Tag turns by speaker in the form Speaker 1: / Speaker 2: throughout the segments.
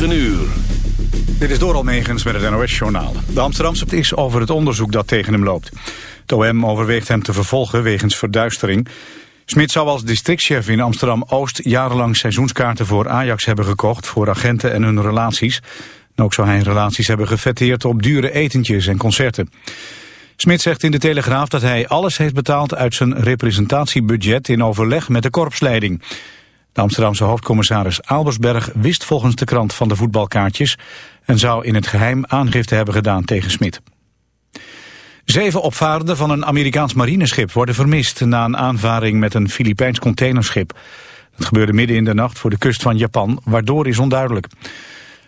Speaker 1: 9 uur.
Speaker 2: Dit is Doral Megens met het NOS-journaal. De Amsterdamse is over het onderzoek dat tegen hem loopt. Het OM overweegt hem te vervolgen wegens verduistering. Smit zou als districtchef in Amsterdam-Oost... jarenlang seizoenskaarten voor Ajax hebben gekocht... voor agenten en hun relaties. ook zou hij relaties hebben gefetteerd op dure etentjes en concerten. Smit zegt in de Telegraaf dat hij alles heeft betaald... uit zijn representatiebudget in overleg met de korpsleiding... De Amsterdamse hoofdcommissaris Albersberg wist volgens de krant van de voetbalkaartjes en zou in het geheim aangifte hebben gedaan tegen Smit. Zeven opvarenden van een Amerikaans marineschip worden vermist na een aanvaring met een Filipijns containerschip. Dat gebeurde midden in de nacht voor de kust van Japan, waardoor is onduidelijk.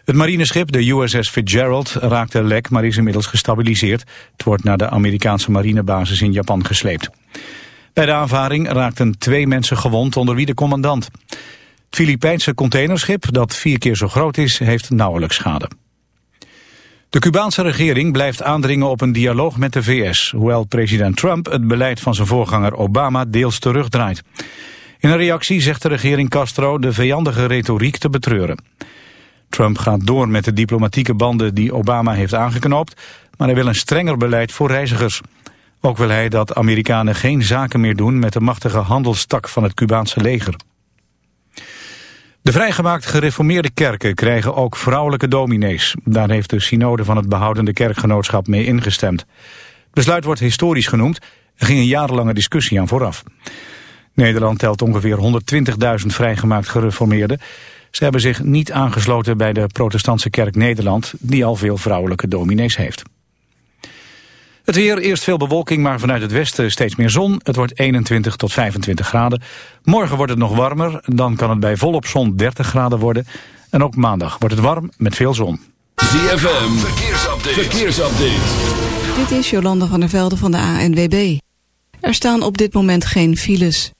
Speaker 2: Het marineschip, de USS Fitzgerald, raakte lek, maar is inmiddels gestabiliseerd. Het wordt naar de Amerikaanse marinebasis in Japan gesleept. Bij de aanvaring raakten twee mensen gewond, onder wie de commandant. Het Filipijnse containerschip, dat vier keer zo groot is, heeft nauwelijks schade. De Cubaanse regering blijft aandringen op een dialoog met de VS... hoewel president Trump het beleid van zijn voorganger Obama deels terugdraait. In een reactie zegt de regering Castro de vijandige retoriek te betreuren. Trump gaat door met de diplomatieke banden die Obama heeft aangeknoopt... maar hij wil een strenger beleid voor reizigers. Ook wil hij dat Amerikanen geen zaken meer doen met de machtige handelstak van het Cubaanse leger. De vrijgemaakt gereformeerde kerken krijgen ook vrouwelijke dominees. Daar heeft de synode van het behoudende kerkgenootschap mee ingestemd. Het besluit wordt historisch genoemd. Er ging een jarenlange discussie aan vooraf. Nederland telt ongeveer 120.000 vrijgemaakt gereformeerden. Ze hebben zich niet aangesloten bij de protestantse kerk Nederland... die al veel vrouwelijke dominees heeft. Het weer, eerst veel bewolking, maar vanuit het westen steeds meer zon. Het wordt 21 tot 25 graden. Morgen wordt het nog warmer, dan kan het bij volop zon 30 graden worden. En ook maandag wordt het warm met veel zon.
Speaker 1: ZFM, verkeersupdate. verkeersupdate.
Speaker 3: Dit is Jolanda van der Velde van de ANWB. Er staan op dit moment geen files.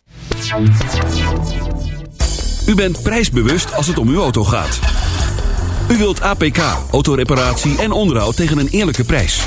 Speaker 1: U bent prijsbewust als het om uw auto gaat. U wilt APK, autoreparatie en onderhoud tegen een eerlijke prijs.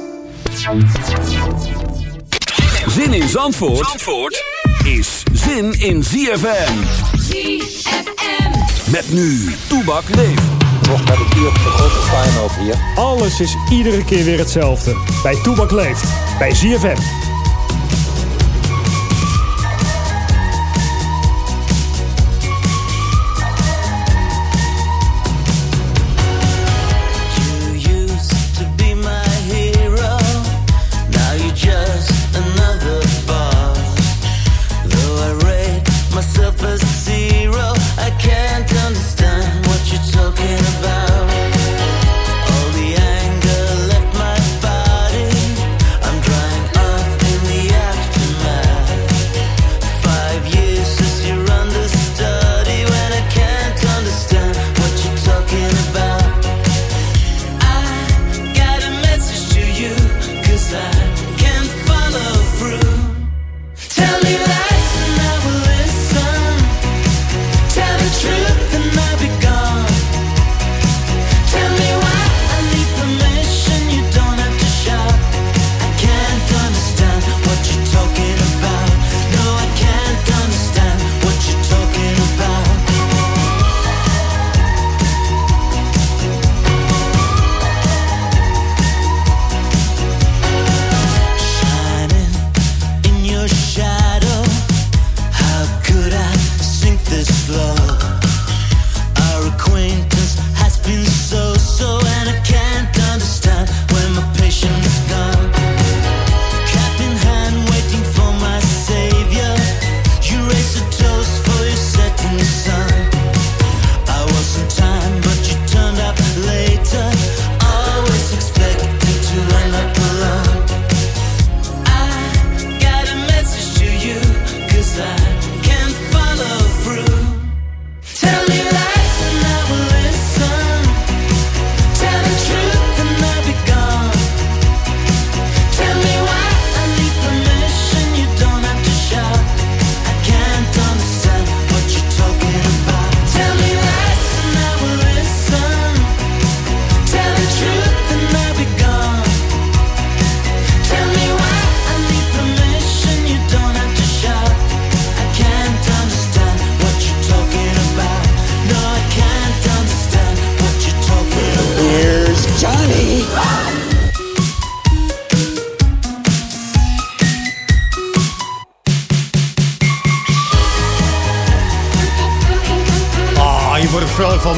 Speaker 1: Zin in Zandvoort, Zandvoort is zin in ZFM.
Speaker 4: ZFM.
Speaker 1: Met nu, Toebak leeft.
Speaker 5: Nog met het uur op de grote Feyenoord hier.
Speaker 6: Alles is iedere keer weer hetzelfde. Bij Toebak leeft. Bij ZFM.
Speaker 7: To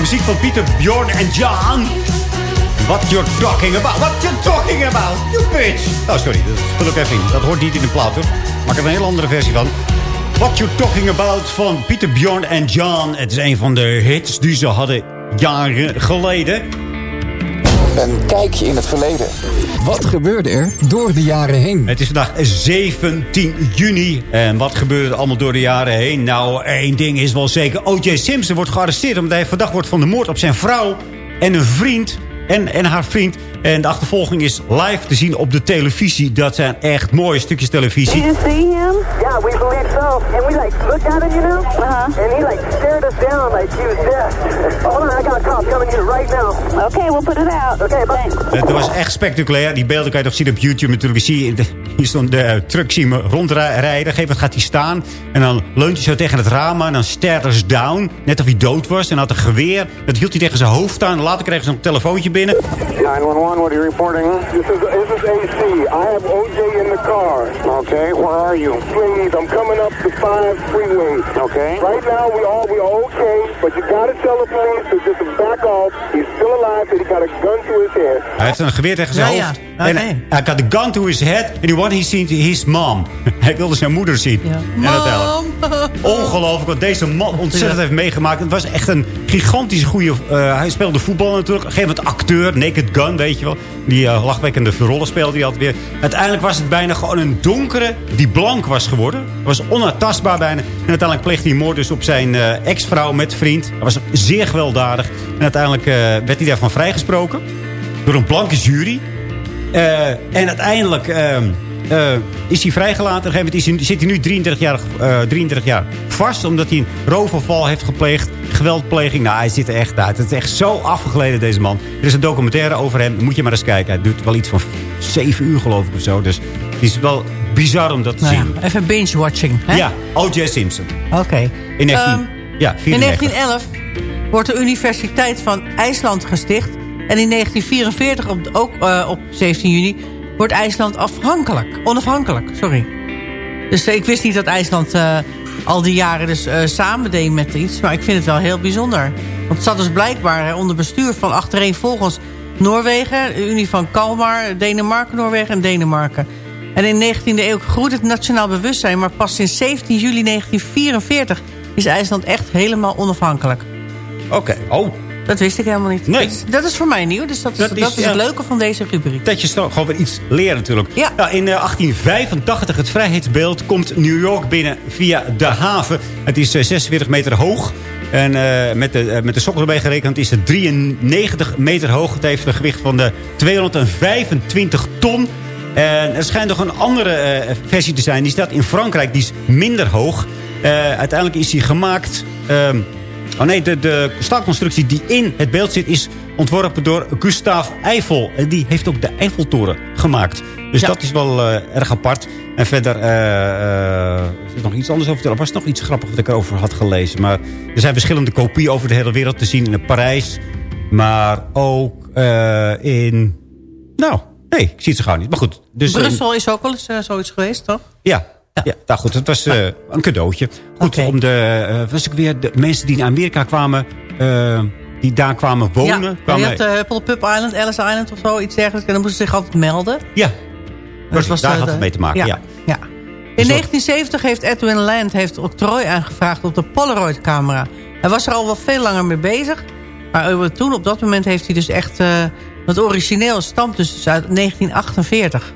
Speaker 8: Muziek van Pieter, Bjorn en John. What you're talking about. What you're talking about. You bitch. Oh, sorry. Dat vul ik even in. Dat hoort niet in de plaat, hoor. Maak er een hele andere versie van. What you're talking about van Pieter, Bjorn en John. Het is een van de hits die ze hadden jaren geleden.
Speaker 9: Een kijkje in het verleden.
Speaker 5: Wat gebeurde er door de jaren heen?
Speaker 8: Het is vandaag 17 juni. En wat gebeurde er allemaal door de jaren heen? Nou, één ding is wel zeker. O.J. Simpson wordt gearresteerd omdat hij verdacht wordt van de moord op zijn vrouw en een vriend. En, en haar vriend. En de achtervolging is live te zien op de televisie. Dat zijn echt mooie stukjes televisie.
Speaker 10: Did you see him? Yeah, we believe so. And we like looked at him, you know? Uh-huh. And he like stared us down like he was dead. Hold on, I got a cop coming here right now. Okay, we'll put it out. Okay, bye.
Speaker 8: Het was echt spectaculair. Die beelden kan je toch zien op YouTube natuurlijk. Zie je, de, hier stond de truck zien we rondrijden. Geef wat gaat hij staan. En dan leunt hij zo tegen het raam aan. En dan stares down. Net of hij dood was. En had een geweer. Dat hield hij tegen zijn hoofd aan. Later kreeg ze een telefoontje binnen.
Speaker 10: 911, what are you reporting? This is, this is AC. I have OJ in the car. Okay, where are you? Please, I'm coming up the 5 freeway. Okay. Right now, we all, we are okay, but you gotta tell the police to just back off. He's still alive, and he got a gun to his head.
Speaker 8: Hij heeft een geweer tegen zijn
Speaker 10: Ja, ja.
Speaker 8: hoofd.
Speaker 10: Oké.
Speaker 8: En hij got a gun to his head. He his mom. hij wilde zijn moeder zien. En uiteindelijk- Ongelooflijk wat deze man ontzettend heeft meegemaakt. Het was echt een gigantisch goede... eh, hij speelde voetbal natuurlijk. Op een gegeven moment acteur. Naked Gun, weet je wel. Die uh, lachwekkende rollen speelde hij altijd weer. Uiteindelijk was het bijna gewoon een donkere... die blank was geworden. Hij was onaantastbaar bijna. En uiteindelijk pleegde hij moord dus op zijn eh, ex-vrouw met vriend. Hij was zeer gewelddadig. En uiteindelijk eh, werd hij daarvan vrijgesproken. Door een blanke jury. Eh, en uiteindelijk ehm, eh, is hij vrijgelaten. Op een gegeven moment is hij, zit hij nu 33 jaar, eh, 33 jaar vast. Omdat hij een roofoverval heeft gepleegd. Geweldpleging. Nou, hij zit er echt uit. Het is echt zo afgegleden, deze man. Er is een documentaire over hem. Moet je maar eens kijken. Hij duurt wel iets van 7 uur, geloof ik, of zo. Dus het is wel bizar om dat te
Speaker 11: Nou ja,
Speaker 8: zien.
Speaker 11: even binge-watching. hè?
Speaker 8: Ja, O.J. Simpson.
Speaker 11: Oké.
Speaker 8: In 19,
Speaker 11: Ehm,
Speaker 8: ja,
Speaker 11: In
Speaker 8: 94.
Speaker 11: 1911 wordt de Universiteit van IJsland gesticht. En in 1944, op, ook eh, op 17 juni, wordt IJsland afhankelijk. Onafhankelijk, sorry. Dus eh, ik wist niet dat IJsland eh, al die jaren dus eh, samen deed met iets. Maar ik vind het wel heel bijzonder. Want het zat dus blijkbaar onder bestuur van achtereenvolgens Noorwegen... de Unie van Kalmar, Denemarken, Noorwegen en Denemarken. En in de 19e eeuw groeide het nationaal bewustzijn... maar pas sinds 17 juli 1944 is IJsland echt helemaal onafhankelijk.
Speaker 8: Oké, oh.
Speaker 11: Dat wist ik helemaal niet.
Speaker 8: Nee.
Speaker 11: Dat is, dat is voor mij nieuw, dus dat is,
Speaker 8: Dat
Speaker 11: dat
Speaker 8: is,
Speaker 11: is,
Speaker 8: ja.
Speaker 11: het leuke van deze rubriek.
Speaker 8: Dat je gewoon weer iets leren natuurlijk.
Speaker 11: Ja.
Speaker 8: Nou, in eh, 1885, het vrijheidsbeeld, komt New York binnen via de haven. Het is eh, 46 meter hoog. En eh, met, de, eh, met de sokken erbij gerekend is het 93 meter hoog. Het heeft een gewicht van de 225 ton. En er schijnt nog een andere eh, versie te zijn. Die staat in Frankrijk. Die is minder hoog. Eh, uiteindelijk is die gemaakt... ehm, Oh nee, de, de staalconstructie die in het beeld zit... is ontworpen door Gustave Eiffel. En die heeft ook de Eiffeltoren gemaakt. Dus
Speaker 11: Ja.
Speaker 8: dat is wel eh, erg apart. En verder... eh, eh, is er nog iets anders over te Er was nog iets grappigs wat ik erover had gelezen. Maar er zijn verschillende kopieën over de hele wereld te zien. In Parijs. Maar ook eh, in... Nou, nee, ik zie het zo gauw niet. Maar goed. Dus in-
Speaker 11: Brussel is ook wel eens zoiets geweest, toch?
Speaker 8: ja. Ja. nou goed, het was eh, een cadeautje. Goed, om de, eh, was ik weer de mensen die naar Amerika kwamen, eh, die daar kwamen wonen.
Speaker 11: ja,
Speaker 8: kwamen,
Speaker 11: je had uh, Pup Island, Ellis Island of zo, iets dergelijks. En dan moesten ze zich altijd melden.
Speaker 8: ja, precies, daar had
Speaker 11: de-
Speaker 8: het mee te maken. Ja.
Speaker 11: ja. In 1970 heeft Edwin Land heeft octrooi aangevraagd op de Polaroid-camera. Hij was er al wel veel langer mee bezig. Maar toen, op dat moment, heeft hij dus echt... eh het origineel stamt dus uit 1948.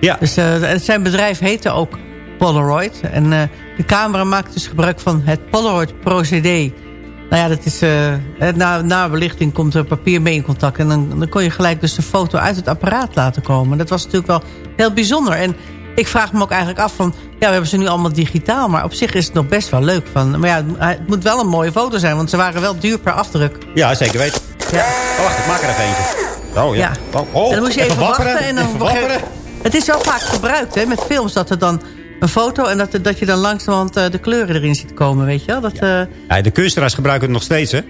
Speaker 8: Ja.
Speaker 11: Dus eh, en zijn bedrijf heette ook Polaroid. En eh, de camera maakt dus gebruik van het Polaroid-procedé. Nou ja, dat is, eh, na, na belichting komt er papier mee in contact. En dan, dan kon je gelijk dus de foto uit het apparaat laten komen. Dat was natuurlijk wel heel bijzonder. En ik vraag me ook eigenlijk af van... Ja, we hebben ze nu allemaal digitaal. Maar op zich is het nog best wel leuk. Van, maar ja, het moet wel een mooie foto zijn. Want ze waren wel duur per afdruk.
Speaker 8: ja, zeker weten.
Speaker 11: Ja.
Speaker 8: Oh, wacht, ik maak er even eentje. Oh ja.
Speaker 11: Ja.
Speaker 8: Oh, oh,
Speaker 11: en dan moest je even,
Speaker 8: wapperen,
Speaker 11: wachten. En dan
Speaker 8: even wapperen.
Speaker 11: Het is wel vaak gebruikt hè, met films. Dat er dan een foto en dat, dat je dan langzamerhand eh, de kleuren erin ziet komen. Weet je wel? Dat, eh,
Speaker 8: Ja, de kunstenaars gebruiken het nog steeds, hè?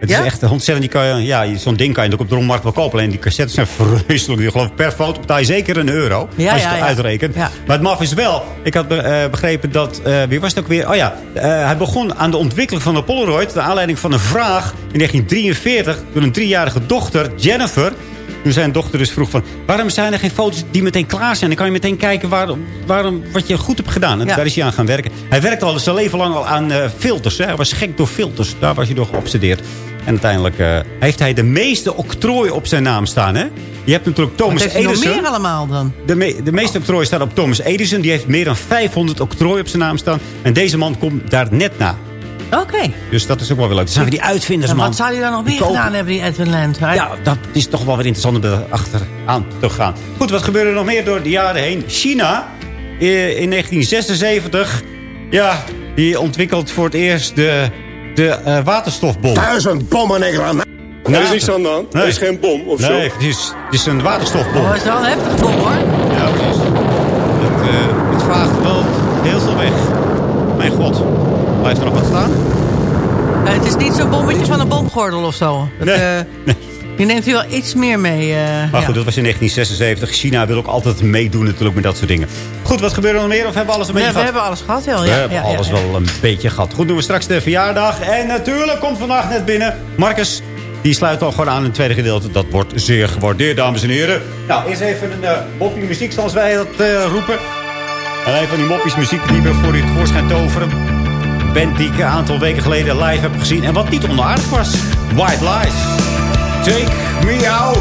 Speaker 8: Het
Speaker 11: Ja?
Speaker 8: is echt ontzettend. Die kan je, ja, zo'n ding kan je ook op de rommelmarkt wel kopen. En die cassettes zijn vreselijk. Die geloof ik per foto betaal je zeker een euro.
Speaker 11: Ja,
Speaker 8: als je
Speaker 11: ja,
Speaker 8: het
Speaker 11: ja.
Speaker 8: uitrekent.
Speaker 11: Ja.
Speaker 8: Maar het maf is wel. Ik had eh, begrepen dat. wie was het ook weer? Oh ja. eh, hij begon aan de ontwikkeling van de Polaroid. Naar aanleiding van een vraag in 1943. Door een driejarige dochter, Jennifer. Toen zijn dochter dus vroeg van... waarom zijn er geen foto's die meteen klaar zijn? Dan kan je meteen kijken waarom, waarom, wat je goed hebt gedaan. En
Speaker 11: Ja.
Speaker 8: daar is hij aan gaan werken. Hij werkte al zijn leven lang al aan eh, filters. Hè. Hij was gek door filters. Daar was hij door geobsedeerd. En uiteindelijk eh, heeft hij de meeste octrooien op zijn naam staan. Hè? Je hebt natuurlijk Thomas
Speaker 11: heeft hij nog
Speaker 8: Edison.
Speaker 11: meer allemaal dan?
Speaker 8: De, me- de meeste octrooien staan op Thomas Edison. Die heeft meer dan 500 octrooien op zijn naam staan. En deze man komt daar net na.
Speaker 11: Oké.
Speaker 8: Dus dat is ook wel weer leuk. Dat zijn weer die uitvinders, man.
Speaker 11: wat zou hij dan nog meer
Speaker 8: kopen-
Speaker 11: gedaan hebben, die Edwin Land? Hij-
Speaker 8: Ja, dat is toch wel weer interessant om achteraan te gaan. Goed, wat gebeurde er nog meer door de jaren heen? China, eh, in 1976, ja, die ontwikkelt voor het eerst de, de eh, waterstofbom.
Speaker 6: Duizend bommen, Nederland. Er
Speaker 8: Nou,
Speaker 6: is niks aan de hand.
Speaker 8: nee.
Speaker 6: Er is geen bom of zo.
Speaker 8: Nee, het is, het is een waterstofbom.
Speaker 11: Oh, dat is wel een heftig bom, hoor.
Speaker 8: Ja, precies. Het, eh, het vaagt wel heel veel weg. Mijn god. Blijft er nog wat staan?
Speaker 11: Eh, het is niet zo'n bommetje van een bomgordel of zo. Het,
Speaker 8: Nee.
Speaker 11: eh, Je neemt hier wel iets meer mee. eh,
Speaker 8: Maar
Speaker 11: ja.
Speaker 8: goed, dat was in 1976. China wil ook altijd meedoen natuurlijk met dat soort dingen. Goed, wat gebeurde er nog meer? Of hebben we alles een beetje
Speaker 11: we
Speaker 8: gehad?
Speaker 11: hebben alles gehad, wel.
Speaker 8: We
Speaker 11: Ja,
Speaker 8: hebben
Speaker 11: ja, ja,
Speaker 8: alles
Speaker 11: ja.
Speaker 8: wel een beetje gehad. Goed, doen we straks de verjaardag. En natuurlijk komt vandaag net binnen Marcus. Die sluit al gewoon aan in het tweede gedeelte. Dat wordt zeer gewaardeerd, dames en heren. Nou, eerst even een uh, muziek, zoals wij dat roepen. En een van die moppies muziek die we voor u tevoorschijn toveren. Band die ik een aantal weken geleden live heb gezien. En wat niet onaardig was. White Lies. Take me out.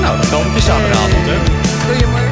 Speaker 8: Nou, dat kan. Het is zaterdagavond, hè.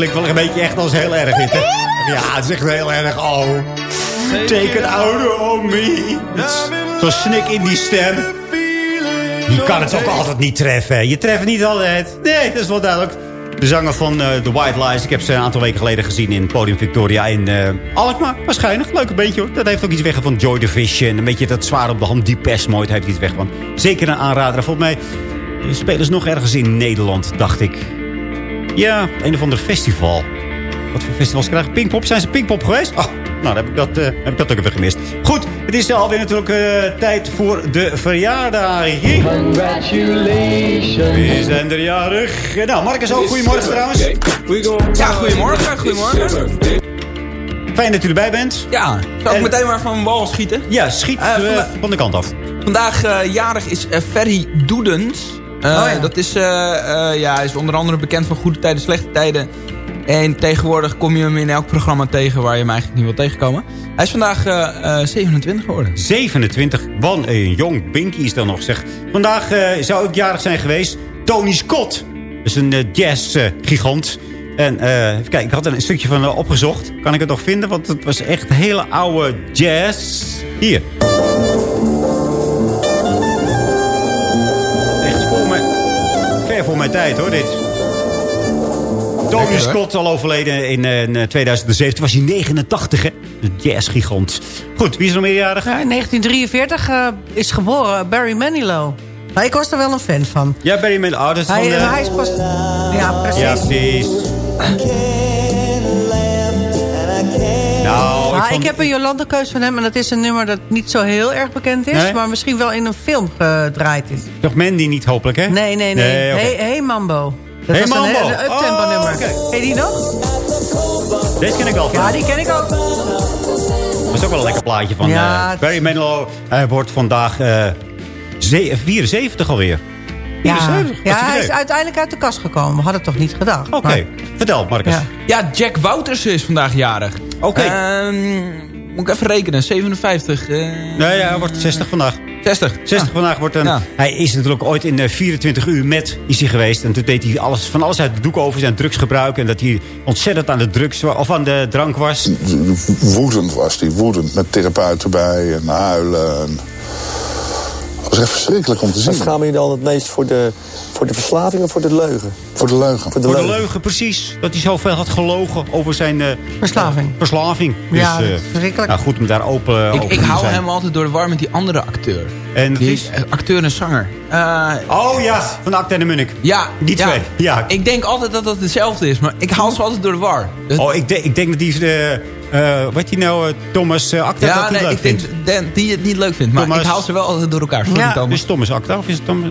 Speaker 8: Klinkt wel een beetje echt als heel erg dit, hè? Ja, het is echt heel erg. Oh, take it out me. Zo'n snik in die stem. Je kan het ook altijd niet treffen. Je treft niet altijd. Nee, dat is wel duidelijk. De zanger van eh, The White Lies. Ik heb ze een aantal weken geleden gezien in Podium Victoria in eh Alkmaar. Waarschijnlijk. Leuke beentje hoor. Dat heeft ook iets weg van Joy Division. Een beetje dat zwaar op de hand. Depeche Mode heeft iets weg van. Zeker een aanrader. Volgens mij spelen ze nog ergens in Nederland, dacht ik. Ja, een of ander festival. wat voor festivals krijgen? Pinkpop, zijn ze Pinkpop geweest? Oh, nou, dan heb ik dat, eh, heb ik dat ook even gemist. Goed, het is alweer natuurlijk eh, tijd voor de verjaardag. Congratulations. We zijn er jarig. Nou, Marcus ook. Goedemorgen trouwens.
Speaker 12: Ja, goedemorgen. Goedemorgen.
Speaker 8: Fijn dat u erbij bent.
Speaker 12: Ja, zal ik meteen maar van bal schieten?
Speaker 8: Ja, schiet
Speaker 12: Eh,
Speaker 8: eh,
Speaker 12: vanda-
Speaker 8: van de kant af.
Speaker 12: Vandaag eh, jarig is eh, Ferry Doedens. Eh,
Speaker 11: Oh ja.
Speaker 12: Dat is, eh, eh, ja, hij is onder andere bekend van goede tijden, slechte tijden. En tegenwoordig kom je hem in elk programma tegen waar je hem eigenlijk niet wil tegenkomen. Hij is vandaag eh, eh, 27 geworden.
Speaker 8: 27, wat een jong Binky is dan nog zeg. Vandaag zou ook jarig zijn geweest. Tony Scott. Dat is een jazz-gigant. en even kijken, ik had er een stukje van opgezocht. Kan ik het nog vinden? Want het was echt hele oude jazz. Hier. Mijn tijd hoor, dit. Tony. Scott al overleden in, eh, in, eh, 2007. was hij 89, hè? De jazzgigant. Goed, wie is er nog meerjarig?
Speaker 11: Ja, in 1943 eh, is geboren Barry Manilow. Maar ik was er wel een fan van.
Speaker 8: Ja, Barry Manilow. Oh, dat is
Speaker 11: Hij,
Speaker 8: van,
Speaker 11: hij is pas... Ja, precies.
Speaker 8: Ja, precies. Nou, ik
Speaker 11: Ah,
Speaker 8: vond...
Speaker 11: ik heb een Jolanda-keus van hem. En dat is een nummer dat niet zo heel erg bekend is.
Speaker 8: Nee?
Speaker 11: Maar misschien wel in een film gedraaid is.
Speaker 8: Toch Mandy niet hopelijk, hè?
Speaker 11: Nee, nee, nee. hey, hey Mambo. Dat
Speaker 8: Hey
Speaker 11: was
Speaker 8: Mambo.
Speaker 11: een uptempo
Speaker 8: Oh,
Speaker 11: nummer. Ken je die nog?
Speaker 8: Deze ken ik wel.
Speaker 11: Ja, die ken ik ook.
Speaker 8: Dat is ook wel een lekker plaatje van
Speaker 11: Ja,
Speaker 8: eh, Barry Manilow. Hij wordt vandaag eh, ze- 74 alweer.
Speaker 11: Ja,
Speaker 8: 74?
Speaker 11: ja hij is uiteindelijk uit de kast gekomen. We hadden het toch niet gedacht.
Speaker 8: Oké,
Speaker 11: Maar-
Speaker 8: vertel Marcus.
Speaker 11: Ja.
Speaker 12: Ja, Jack Wouters is vandaag jarig.
Speaker 8: Oké.
Speaker 12: Ehm, moet ik even rekenen. 57. eh,
Speaker 8: Nee, ja, hij wordt 60 vandaag.
Speaker 12: 60.
Speaker 8: 60
Speaker 12: Ah.
Speaker 8: vandaag wordt een...
Speaker 12: Ja.
Speaker 8: Hij is natuurlijk ooit in eh, 24 uur met is hij geweest. En toen deed hij alles, van alles uit de doek over zijn drugsgebruik. En dat hij ontzettend aan de drugs of aan de drank was.
Speaker 13: woedend was hij, woedend. Met therapeuten bij en huilen. En... Dat was echt verschrikkelijk om te zien.
Speaker 14: Schaam je dan het meest voor de, voor de verslaving of voor de leugen?
Speaker 13: Voor de leugen.
Speaker 14: Voor de
Speaker 8: Voor de
Speaker 14: leugen.
Speaker 8: leugen, precies. Dat hij zoveel had gelogen over zijn... eh,
Speaker 11: Verslaving.
Speaker 8: verslaving.
Speaker 11: Ja,
Speaker 8: Dus, eh,
Speaker 11: verschrikkelijk.
Speaker 8: Nou goed, om daar open
Speaker 12: Ik,
Speaker 8: over
Speaker 12: ik
Speaker 8: te
Speaker 12: hou hem altijd door de war met die andere acteur.
Speaker 8: En
Speaker 12: Die
Speaker 8: is...
Speaker 12: eh, acteur en zanger. Eh,
Speaker 8: Oh ja, van de Acte en de Munnik.
Speaker 12: ja,
Speaker 8: Die twee, ja.
Speaker 12: Ik denk altijd dat dat hetzelfde is, maar ik haal ze altijd door de war.
Speaker 8: Oh, ik, denk- ik denk dat die... eh eh wat die nou, eh, Thomas uh, Acta, dat
Speaker 12: ja,
Speaker 8: hij
Speaker 12: nee,
Speaker 8: leuk
Speaker 12: ik denk
Speaker 8: vindt.
Speaker 12: dat die het niet leuk vindt. Maar
Speaker 8: Thomas-
Speaker 12: ik haal ze wel altijd door elkaar. Sorry,
Speaker 11: Ja.
Speaker 12: Thomas.
Speaker 8: Dus Thomas Acta, of is het Thomas...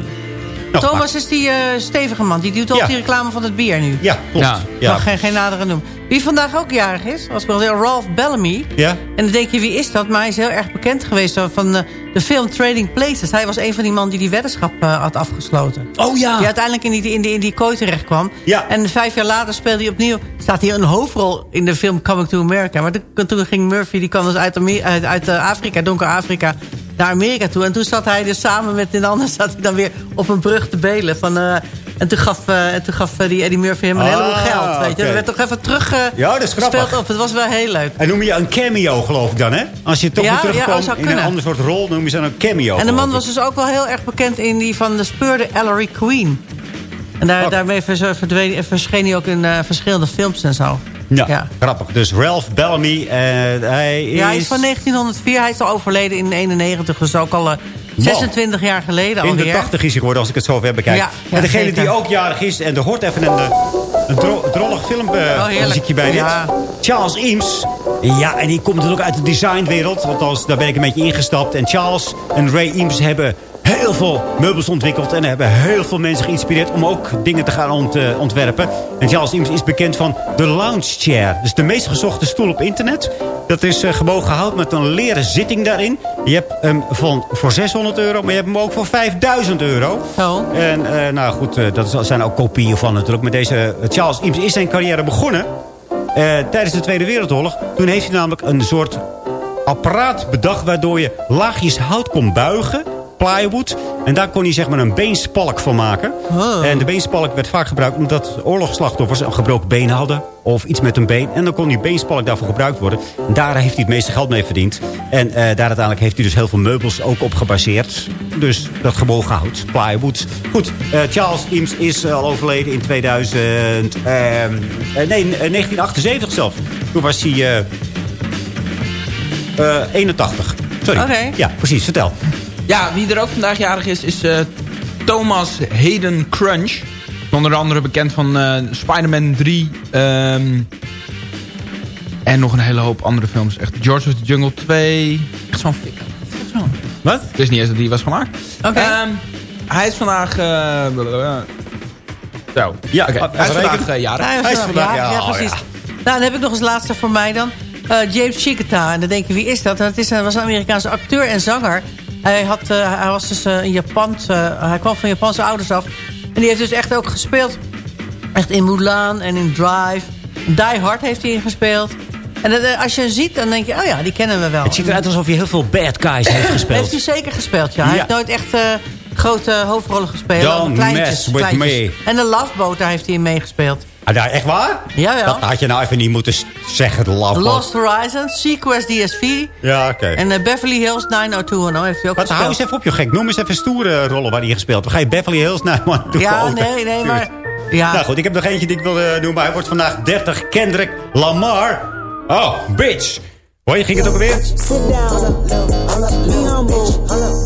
Speaker 8: Nou,
Speaker 11: Thomas is die eh, stevige man. Die doet ook
Speaker 8: Ja.
Speaker 11: die reclame van het bier nu.
Speaker 8: Ja, klopt.
Speaker 12: Ja.
Speaker 8: Ja.
Speaker 11: Mag geen, geen nadere noemen. Wie vandaag ook jarig is, wel zeg, Ralph Bellamy.
Speaker 8: Ja?
Speaker 11: En dan denk je, wie is dat? Maar hij is heel erg bekend geweest van eh, de film Trading Places. Hij was een van die mannen die die weddenschap eh, had afgesloten.
Speaker 12: Oh ja.
Speaker 11: Die uiteindelijk in die, in die, in die kooi terecht kwam.
Speaker 8: Ja.
Speaker 11: En vijf jaar later speelde hij opnieuw... staat hier een hoofdrol in de film Coming to America. Maar toen, toen ging Murphy, die kwam dus uit, uit, uit Afrika, donker Afrika... naar Amerika toe. En toen zat hij dus samen met een ander... zat hij dan weer op een brug te belen. Van, eh, en toen gaf, eh, en toen gaf eh, die Eddie Murphy hem een
Speaker 8: Ah,
Speaker 11: heleboel geld. Weet je. Dat werd toch even terug
Speaker 8: Ja, dat is grappig.
Speaker 11: gespeeld op. Het was wel heel leuk.
Speaker 8: En noem je een cameo, geloof ik dan, hè? Als je toch
Speaker 11: Ja,
Speaker 8: weer
Speaker 11: ja,
Speaker 8: terugkomt
Speaker 11: zou
Speaker 8: in een ander soort rol, noem je ze dan een cameo.
Speaker 11: En de man was dus ook wel heel erg bekend in die van de speurde Ellery Queen. En daar,
Speaker 8: Oh.
Speaker 11: daarmee verscheen hij ook in verschillende films en zo.
Speaker 8: Ja,
Speaker 11: Ja.
Speaker 8: grappig. Dus Ralph Bellamy, eh, hij is...
Speaker 11: Ja, hij is van 1904. Hij is al overleden in 91, dus ook al eh, 26 jaar geleden
Speaker 8: In de
Speaker 11: alweer.
Speaker 8: 80 is hij geworden, als ik het zo ver bekijk.
Speaker 11: Ja, ja,
Speaker 8: en degene
Speaker 11: zeker.
Speaker 8: die ook jarig is, en er hoort even een, eh, een dro drollig filmmuziekje
Speaker 11: Oh,
Speaker 8: bij dit.
Speaker 11: Ja.
Speaker 8: Charles Eames. Ja, en die komt natuurlijk uit de designwereld. Althans, daar ben ik een beetje ingestapt. En Charles en Ray Eames hebben heel veel meubels ontwikkeld. En hebben heel veel mensen geïnspireerd om ook dingen te gaan ont, eh, ontwerpen. En Charles Eames is bekend van de lounge chair. Dus de meest gezochte stoel op internet. Dat is eh, gebogen hout met een leren zitting daarin. Je hebt hem van, voor 600 euro, maar je hebt hem ook voor 5000 euro.
Speaker 11: Oh.
Speaker 8: En eh, nou goed, dat zijn ook kopieën van natuurlijk. Met deze Charles Eames is zijn carrière begonnen. tijdens de Tweede Wereldoorlog. Toen heeft hij namelijk een soort apparaat bedacht... waardoor je laagjes hout kon buigen, plywood... en daar kon hij zeg maar een beenspalk van maken.
Speaker 11: Oh.
Speaker 8: En de beenspalk werd vaak gebruikt omdat oorlogsslachtoffers... een gebroken been hadden of iets met een been. En dan kon die beenspalk daarvoor gebruikt worden. En daar heeft hij het meeste geld mee verdiend. En eh, daar uiteindelijk heeft hij dus heel veel meubels ook op gebaseerd. Dus dat gebogen hout, plywood. Goed, eh, Charles Eames is eh, al overleden in 2000... ehm, eh, nee, eh, 1978 zelf. Toen was hij... eh, eh, 81. Sorry.
Speaker 11: Oké.
Speaker 8: Ja, precies. Vertel.
Speaker 12: Ja, wie er ook vandaag jarig is, is eh, Thomas Hayden Crunch. Onder andere bekend van eh, Spider-Man 3. ehm, En nog een hele hoop andere films. Echt George of the Jungle 2. Echt zo'n
Speaker 8: Wat?
Speaker 12: Ik wist niet eens dat die was gemaakt.
Speaker 11: Oké.
Speaker 12: Ehm, hij is vandaag... eh, zo.
Speaker 8: Ja,
Speaker 12: Oké, Hij is vandaag jarig.
Speaker 11: Ja,
Speaker 8: Hij is vandaag-
Speaker 11: ja,
Speaker 8: ja,
Speaker 11: ja,
Speaker 8: oh,
Speaker 11: precies.
Speaker 8: ja.
Speaker 11: Nou, dan heb ik nog als laatste voor mij dan. eh, James Chicketa. En dan denk je, wie is dat? Dat is, een- was een Amerikaanse acteur en zanger. Hij, had, eh, hij was dus eh, in Japan. hij kwam van Japanse ouders af. En die heeft dus echt ook gespeeld. Echt in Mulan en in Drive. Die Hard heeft hij ingespeeld. En dat, eh, als je hem ziet, dan denk je, oh ja, die kennen we wel.
Speaker 8: Het ziet eruit alsof hij heel veel bad guys heeft gespeeld.
Speaker 11: Heeft hij zeker gespeeld, ja. Hij
Speaker 8: Ja.
Speaker 11: heeft nooit echt eh, grote hoofdrollen gespeeld.
Speaker 8: Don't
Speaker 11: kleintjes,
Speaker 8: mess with
Speaker 11: kleintjes.
Speaker 8: me.
Speaker 11: En de Love Boat, daar heeft hij in meegespeeld.
Speaker 8: Ah, daar, echt waar?
Speaker 11: Jawel.
Speaker 8: Dat had je nou even niet moeten zeggen, de love
Speaker 11: Lost Horizons, Sequest DSV.
Speaker 8: Ja, oké.
Speaker 11: En eh, Beverly Hills 90210 heeft hij ook
Speaker 8: Wat, hou eens
Speaker 11: gespeeld.
Speaker 8: even op, je gek. Noem eens even stoere rollen waar hij gespeeld heeft. Ga je Beverly Hills naar man toe
Speaker 11: Ja,
Speaker 8: over?
Speaker 11: nee, nee, maar... Ja,
Speaker 8: Nou goed, ik heb nog eentje die ik wil eh, noemen. Hij wordt vandaag 30. Kendrick Lamar. Oh, bitch. Je, ging het ook alweer?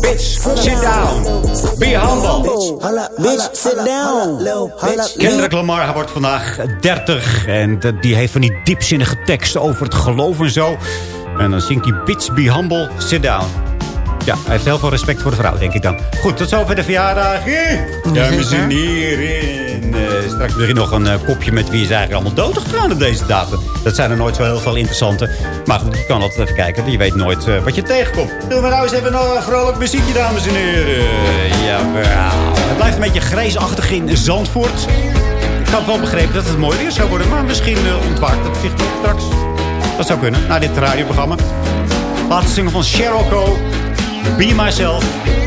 Speaker 8: Bitch, sit down. Be humble.
Speaker 14: Bitch, sit down. Bitch,
Speaker 8: Kendrick Lamar, hij wordt vandaag 30. En de- die heeft van die diepzinnige teksten over het geloof en zo. En dan zingt hij Bitch, be humble, sit down. Ja, hij heeft heel veel respect voor de vrouw, denk ik dan. Goed, tot zover de verjaardag. Dames en heren. Eh, straks misschien nog een eh, kopje met wie is eigenlijk allemaal dood gegaan op deze datum. Dat zijn er nooit zo heel veel interessante. Maar goed, je kan altijd even kijken. Je weet nooit eh, wat je tegenkomt. Doen we nou eens even een vrolijk muziekje, dames en heren. Jawel. Het blijft een beetje grijsachtig in Zandvoort. Ik had wel begrepen dat het mooi weer zou worden. Maar misschien ontwaakt het zich straks. Dat zou kunnen, na dit radioprogramma. Laatste single van Sheryl Crow. Be Myself.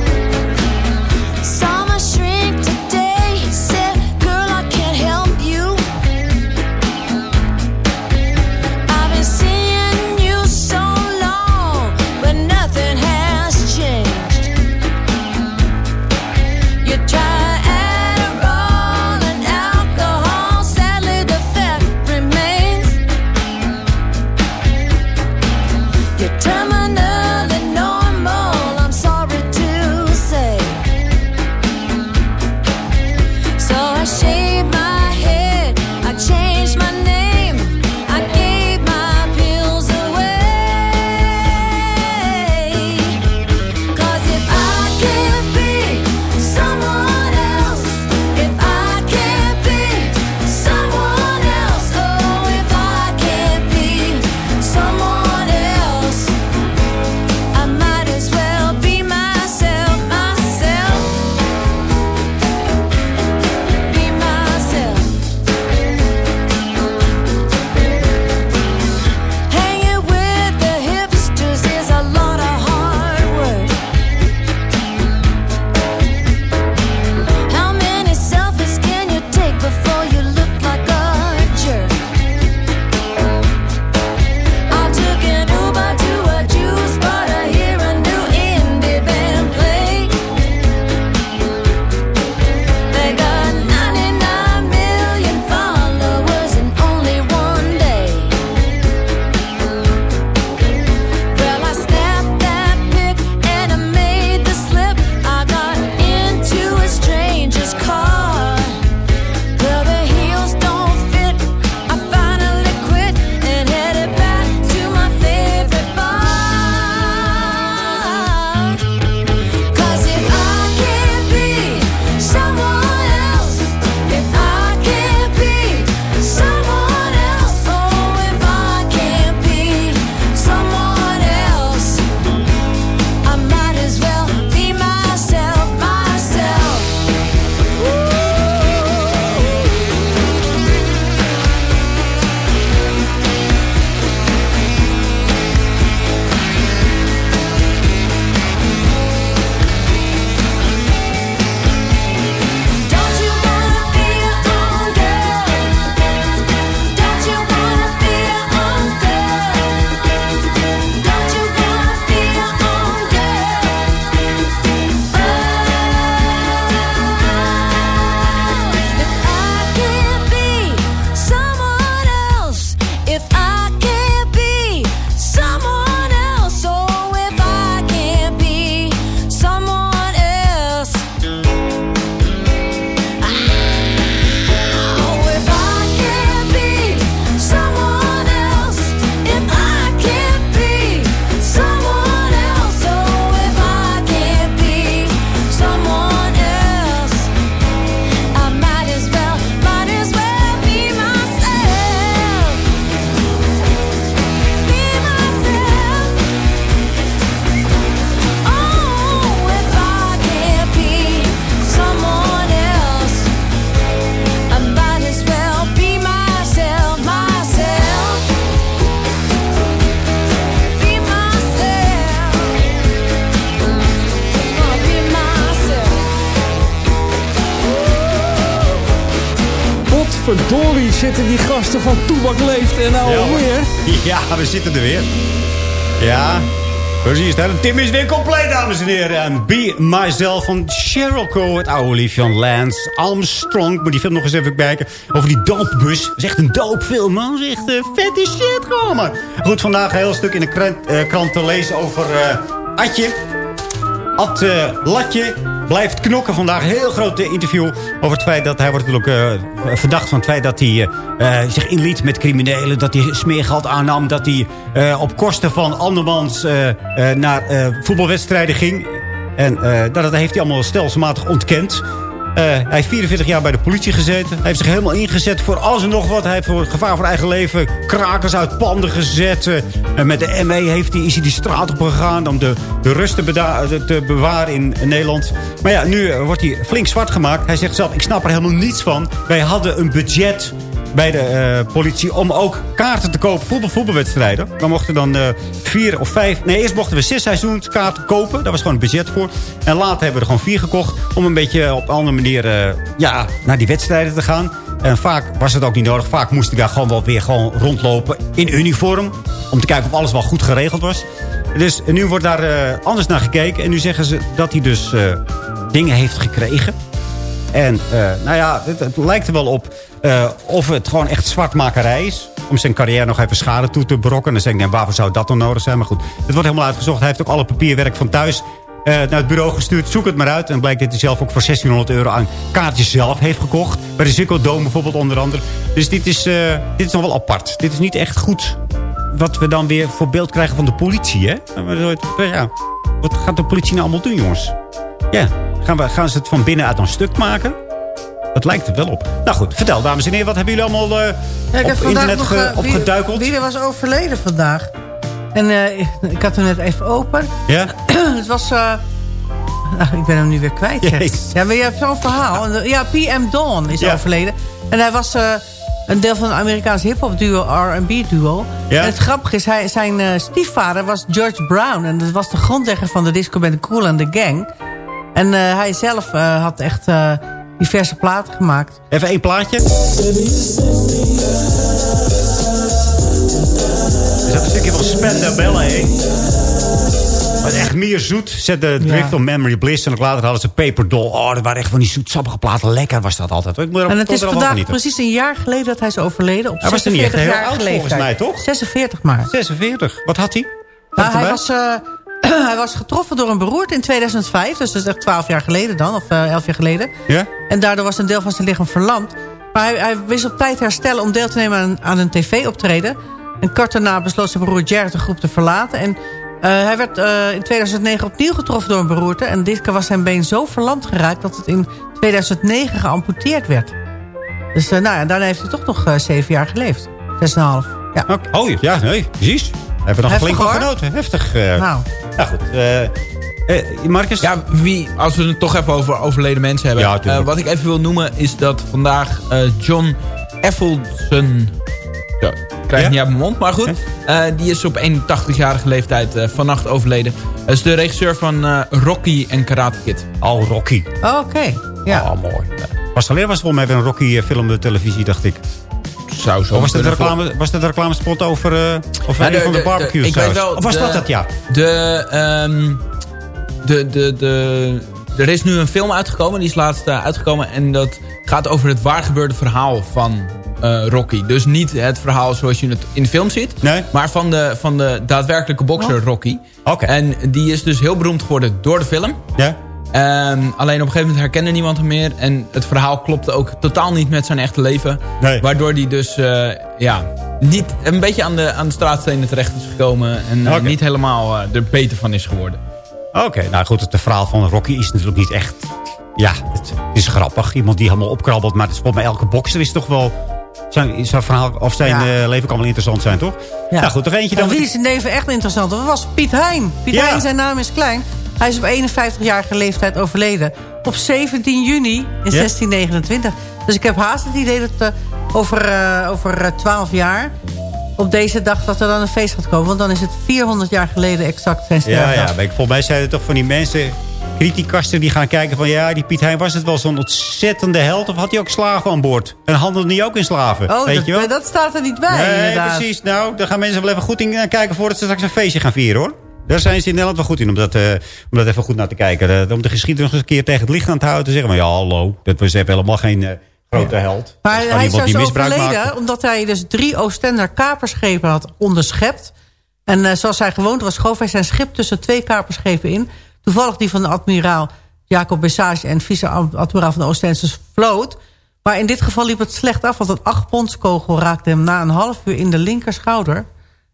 Speaker 7: Verdorie zitten die gasten van Toebak Leeft en nou
Speaker 8: Ja, hoor.
Speaker 7: weer.
Speaker 8: Ja, we zitten er weer. Ja, precies. hè. Tim is weer compleet, dames en heren. En Be Myself van Sheryl Crow, het oude liefje van Lance Armstrong. Moet die film nog eens even kijken. Over die doopbus. Dat is echt een doopfilm, man. Dat is echt eh, vette shit, gewoon, man. Goed, vandaag een heel stuk in de krant, eh, krant te lezen over Atje. Ad eh, Latje blijft knokken. Vandaag heel groot interview over het feit dat hij wordt eh, verdacht van het feit dat hij eh, eh, zich inliet met criminelen. Dat hij smeergeld aannam. Dat hij op kosten van andermans naar voetbalwedstrijden ging. En dat heeft hij allemaal stelselmatig ontkend. Eh, hij heeft 44 jaar bij de politie gezeten. Hij heeft zich helemaal ingezet voor alles en nog wat. Hij heeft voor gevaar voor eigen leven krakers uit panden gezet. Eh, en met de ME heeft hij, is hij die straat op gegaan om de, de rust te bewaren in Nederland. Maar ja, nu eh, wordt hij flink zwart gemaakt. Hij zegt zelf, ik snap er helemaal niets van. Wij hadden een budget bij de eh, politie om ook kaarten te kopen voor voetbalwedstrijden. We mochten dan eh, vier of vijf... Nee, eerst mochten we zes seizoenskaarten kopen. Daar was gewoon een budget voor. En later hebben we er gewoon vier gekocht... om een beetje op een andere manier eh, ja, naar die wedstrijden te gaan. En vaak was het ook niet nodig. Vaak moest ik daar gewoon wel weer gewoon rondlopen in uniform. Om te kijken of alles wel goed geregeld was. Dus nu wordt daar anders naar gekeken. En nu zeggen ze dat hij dus dingen heeft gekregen. En eh, nou ja, het, lijkt er wel op eh, of het gewoon echt zwartmakerij is. Om zijn carrière nog even schade toe te brokken. En dan zeg ik, nee, waarvoor zou dat dan nodig zijn? Maar goed, het wordt helemaal uitgezocht. Hij heeft ook alle papierwerk van thuis eh, naar het bureau gestuurd. Zoek het maar uit. En blijkt dat hij zelf ook voor 1600 euro aan kaartjes zelf heeft gekocht. Bij de Ziggo Dome bijvoorbeeld onder andere. Dus dit is, dit is nog wel apart. Dit is niet echt goed wat we dan weer voor beeld krijgen van de politie. Hè? Ja, wat gaat de politie nou allemaal doen, jongens? Ja, gaan, we, gaan ze het van binnenuit een stuk maken? Dat lijkt er wel op. Nou goed, vertel dames en heren, wat hebben jullie allemaal
Speaker 11: Ja, heb
Speaker 8: op internet
Speaker 11: nog, eh, wie-
Speaker 8: opgeduikeld?
Speaker 11: Wie, was overleden vandaag. En eh, ik had hem net even open.
Speaker 8: Ja?
Speaker 11: het was... nou, ik ben hem nu weer kwijt. Ja, maar je hebt zo'n verhaal. Ja, PM Dawn is
Speaker 8: Ja.
Speaker 11: overleden. En hij was een deel van een Amerikaans hip-hop duo, R&B duo.
Speaker 8: Ja.
Speaker 11: En het grappige is, hij, zijn stiefvader was George Brown. En dat was de grondlegger van de discoband Cool and the Gang. En eh, hij zelf eh, had echt eh, diverse platen gemaakt.
Speaker 8: Even één plaatje. Is dat een stukje van Spendabella, hé? Wat echt meer zoet. Zet de Drift on Memory Bliss. En ook later hadden ze Paper Doll. Oh, dat waren echt van die zoetsappige platen. Lekker was dat altijd. Ik moet er
Speaker 11: En het is vandaag precies een jaar geleden dat hij is overleden. Op
Speaker 8: Hij was er niet echt
Speaker 11: 46
Speaker 8: heel oud volgens mij, toch?
Speaker 11: 46 maar.
Speaker 8: 46. Wat had hij?
Speaker 11: Nou, hij, was, hij was getroffen door een beroerte in 2005. Dus dat is echt 12 jaar geleden dan. Of eh 11 jaar geleden.
Speaker 8: Ja?
Speaker 11: En daardoor was een deel van zijn lichaam verlamd. Maar hij, hij wist op tijd herstellen om deel te nemen aan, aan een tv-optreden. En kort daarna besloot zijn broer Jared de groep te verlaten. En eh, hij werd eh, in 2009 opnieuw getroffen door een beroerte. En dit keer was zijn been zo verlamd geraakt... dat het in 2009 geamputeerd werd. Dus nou ja, daarna heeft hij toch nog zeven jaar geleefd. 6,5. Ja.
Speaker 8: Oh, ja, nee, precies. Hebben we nog flink van genoten. Heftig. eh.
Speaker 11: Nou.
Speaker 8: Ja, goed. eh eh, Marcus?
Speaker 12: Ja, wie, als we het toch even over overleden mensen hebben.
Speaker 8: Ja.
Speaker 12: Eh, wat ik even wil noemen is dat vandaag eh, John Effelson... Zo, ik krijg het
Speaker 8: Ja?
Speaker 12: niet uit mijn mond, maar goed. Eh, die is op 81-jarige leeftijd eh, vannacht overleden. Hij is de regisseur van eh, Rocky en Karate Kid.
Speaker 8: Oh, Rocky.
Speaker 11: Oh, Oké, ja.
Speaker 8: Oh, mooi. Was alleen was het volgens mij weer een Rocky-film op televisie, dacht ik. Was dat reclame, was dat de reclamespot over uh, of
Speaker 12: Ja,
Speaker 8: een
Speaker 12: de-
Speaker 8: van de
Speaker 12: de-
Speaker 8: barbecue
Speaker 12: Ik weet wel...
Speaker 8: Of was dat dat, ja?
Speaker 12: De, ehm, de, de, de, er is nu een film uitgekomen. Die is laatst eh, uitgekomen. En dat gaat over het waargebeurde verhaal van eh, Rocky. Dus niet het verhaal zoals je het in de film ziet.
Speaker 8: Nee.
Speaker 12: Maar van de, van de daadwerkelijke bokser Rocky.
Speaker 8: Oké.
Speaker 12: En die is dus heel beroemd geworden door de film.
Speaker 8: Ja?
Speaker 12: Ehm, alleen op een gegeven moment herkende niemand hem meer. En het verhaal klopte ook totaal niet met zijn echte leven.
Speaker 8: Nee.
Speaker 12: Waardoor hij dus eh, ja, niet, een beetje aan de, aan de straatstenen terecht is gekomen. En eh, niet helemaal eh, er beter van is geworden.
Speaker 8: Oké, nou goed, het verhaal van Rocky is natuurlijk niet echt... Ja, het is grappig. Iemand die helemaal opkrabbelt. Maar het is volgens mij elke bokser is toch wel... Zijn, zijn verhaal of zijn
Speaker 11: Ja.
Speaker 8: eh, leven kan wel interessant zijn, toch?
Speaker 11: Ja.
Speaker 8: Nou goed, nog eentje
Speaker 11: En
Speaker 8: dan.
Speaker 11: wie is in leven echt interessant? Dat was Piet Hein. Piet
Speaker 8: Ja.
Speaker 11: Hein, zijn naam is klein. Hij is op 51-jarige leeftijd overleden. Op 17 juni in 1629. Dus ik heb haast het idee dat eh, over, eh, over eh, 12 jaar... op deze dag dat er dan een feest gaat komen. Want dan is het 400 jaar geleden exact zijn
Speaker 8: Ja,
Speaker 11: sterfdag.
Speaker 8: ja, maar ik, volgens mij zijn er toch van die mensen...
Speaker 15: kritiekasten die gaan kijken van... ja, die Piet Hein was het wel zo'n ontzettende held... of had hij ook slaven aan boord? En handelde hij ook in slaven?
Speaker 11: Oh,
Speaker 15: weet
Speaker 11: dat,
Speaker 15: je wel?
Speaker 11: dat staat er niet bij,
Speaker 15: Nee,
Speaker 11: inderdaad.
Speaker 15: precies. Nou, daar gaan mensen wel even goed in eh, kijken... voordat ze straks een feestje gaan vieren, hoor. Daar zijn ze in Nederland wel goed in, om dat, eh, om dat even goed naar te kijken. Eh, om de geschiedenis nog eens een keer tegen het licht aan te houden. Te zeggen, maar ja, hallo, dat was even helemaal geen eh, grote held.
Speaker 11: Maar hij is
Speaker 15: die misbruik
Speaker 11: overleden
Speaker 15: maakte.
Speaker 11: omdat hij dus drie Oostender kaperschepen had onderschept. En zoals hij gewoond was, schoof hij zijn schip tussen twee kaperschepen in. Toevallig die van de admiraal Jacob Bessage en vice-admiraal van de Oostense vloot. Maar in dit geval liep het slecht af, want een achtpondskogel raakte hem na een half uur in de linkerschouder.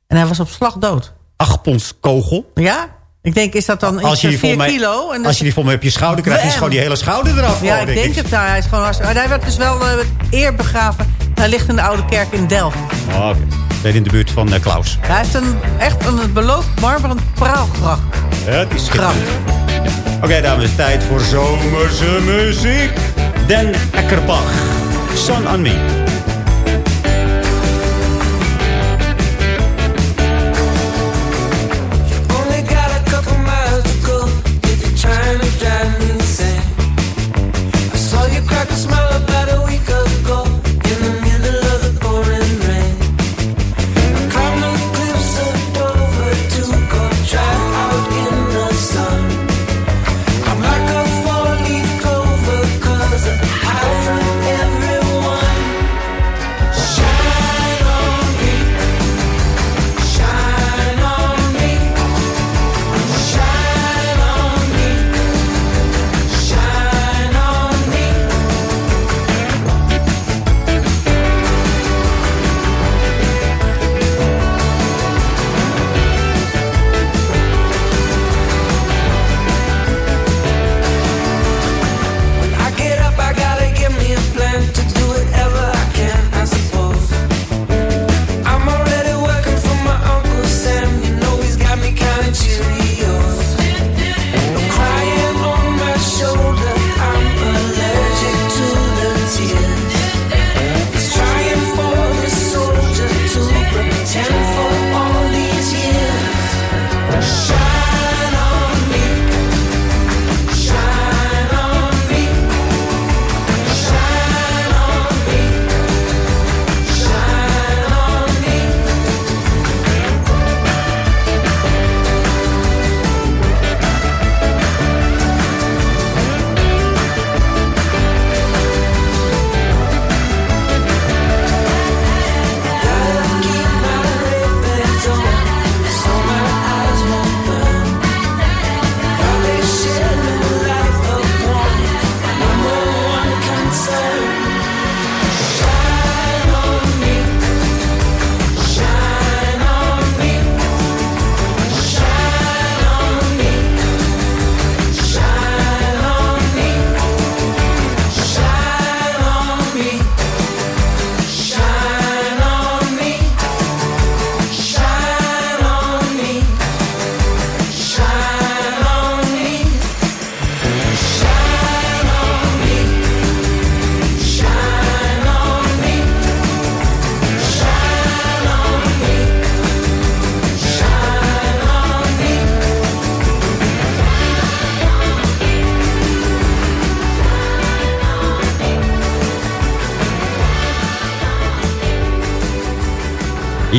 Speaker 11: En hij was op slag dood.
Speaker 15: Achtpondskogel?
Speaker 11: Ja? Ik denk, is dat dan
Speaker 15: Als je,
Speaker 11: van
Speaker 15: die
Speaker 11: 4
Speaker 15: vol mee,
Speaker 11: kilo? En
Speaker 15: als je die vol mee op je schouder krijgt... is gewoon die hele schouder eraf.
Speaker 11: Ja, ik denk het. Nou, hij is gewoon hartstikke- Hij werd dus wel eh, met eer begraven. Hij ligt in de oude kerk in Delft.
Speaker 15: Oh, Oké, Ben in de buurt van eh, Klaus.
Speaker 11: Hij heeft een, echt een beloofd marmeren praalgracht.
Speaker 15: Ja, het is schitterend. Oké, dames, tijd voor zomerse muziek. Den Eckerbach. Son on Me.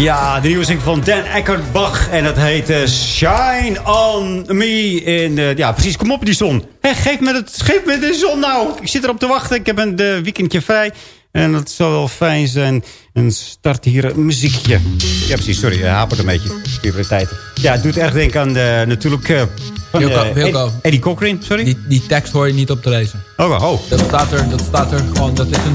Speaker 15: Ja, de nieuwe zin van Dan Eckerbach. En dat heet eh, Shine on Me. In, eh, ja, precies. Kom op die zon. Geef, me het, geef me de zon nou. Ik zit erop te wachten. Ik heb een eh, weekendje vrij. En dat zal wel fijn zijn. En start hier een muziekje. Ja, precies. Sorry, hij hapert een beetje. Ja, het doet erg denken aan de, natuurlijk... eh van,
Speaker 12: Wilco,
Speaker 15: eh,
Speaker 12: Wilco.
Speaker 15: Ed- Eddie Cochran, sorry?
Speaker 12: Die, die tekst hoor je niet op te lezen.
Speaker 15: Oh, oh.
Speaker 12: Dat staat er, dat staat er gewoon, dat is een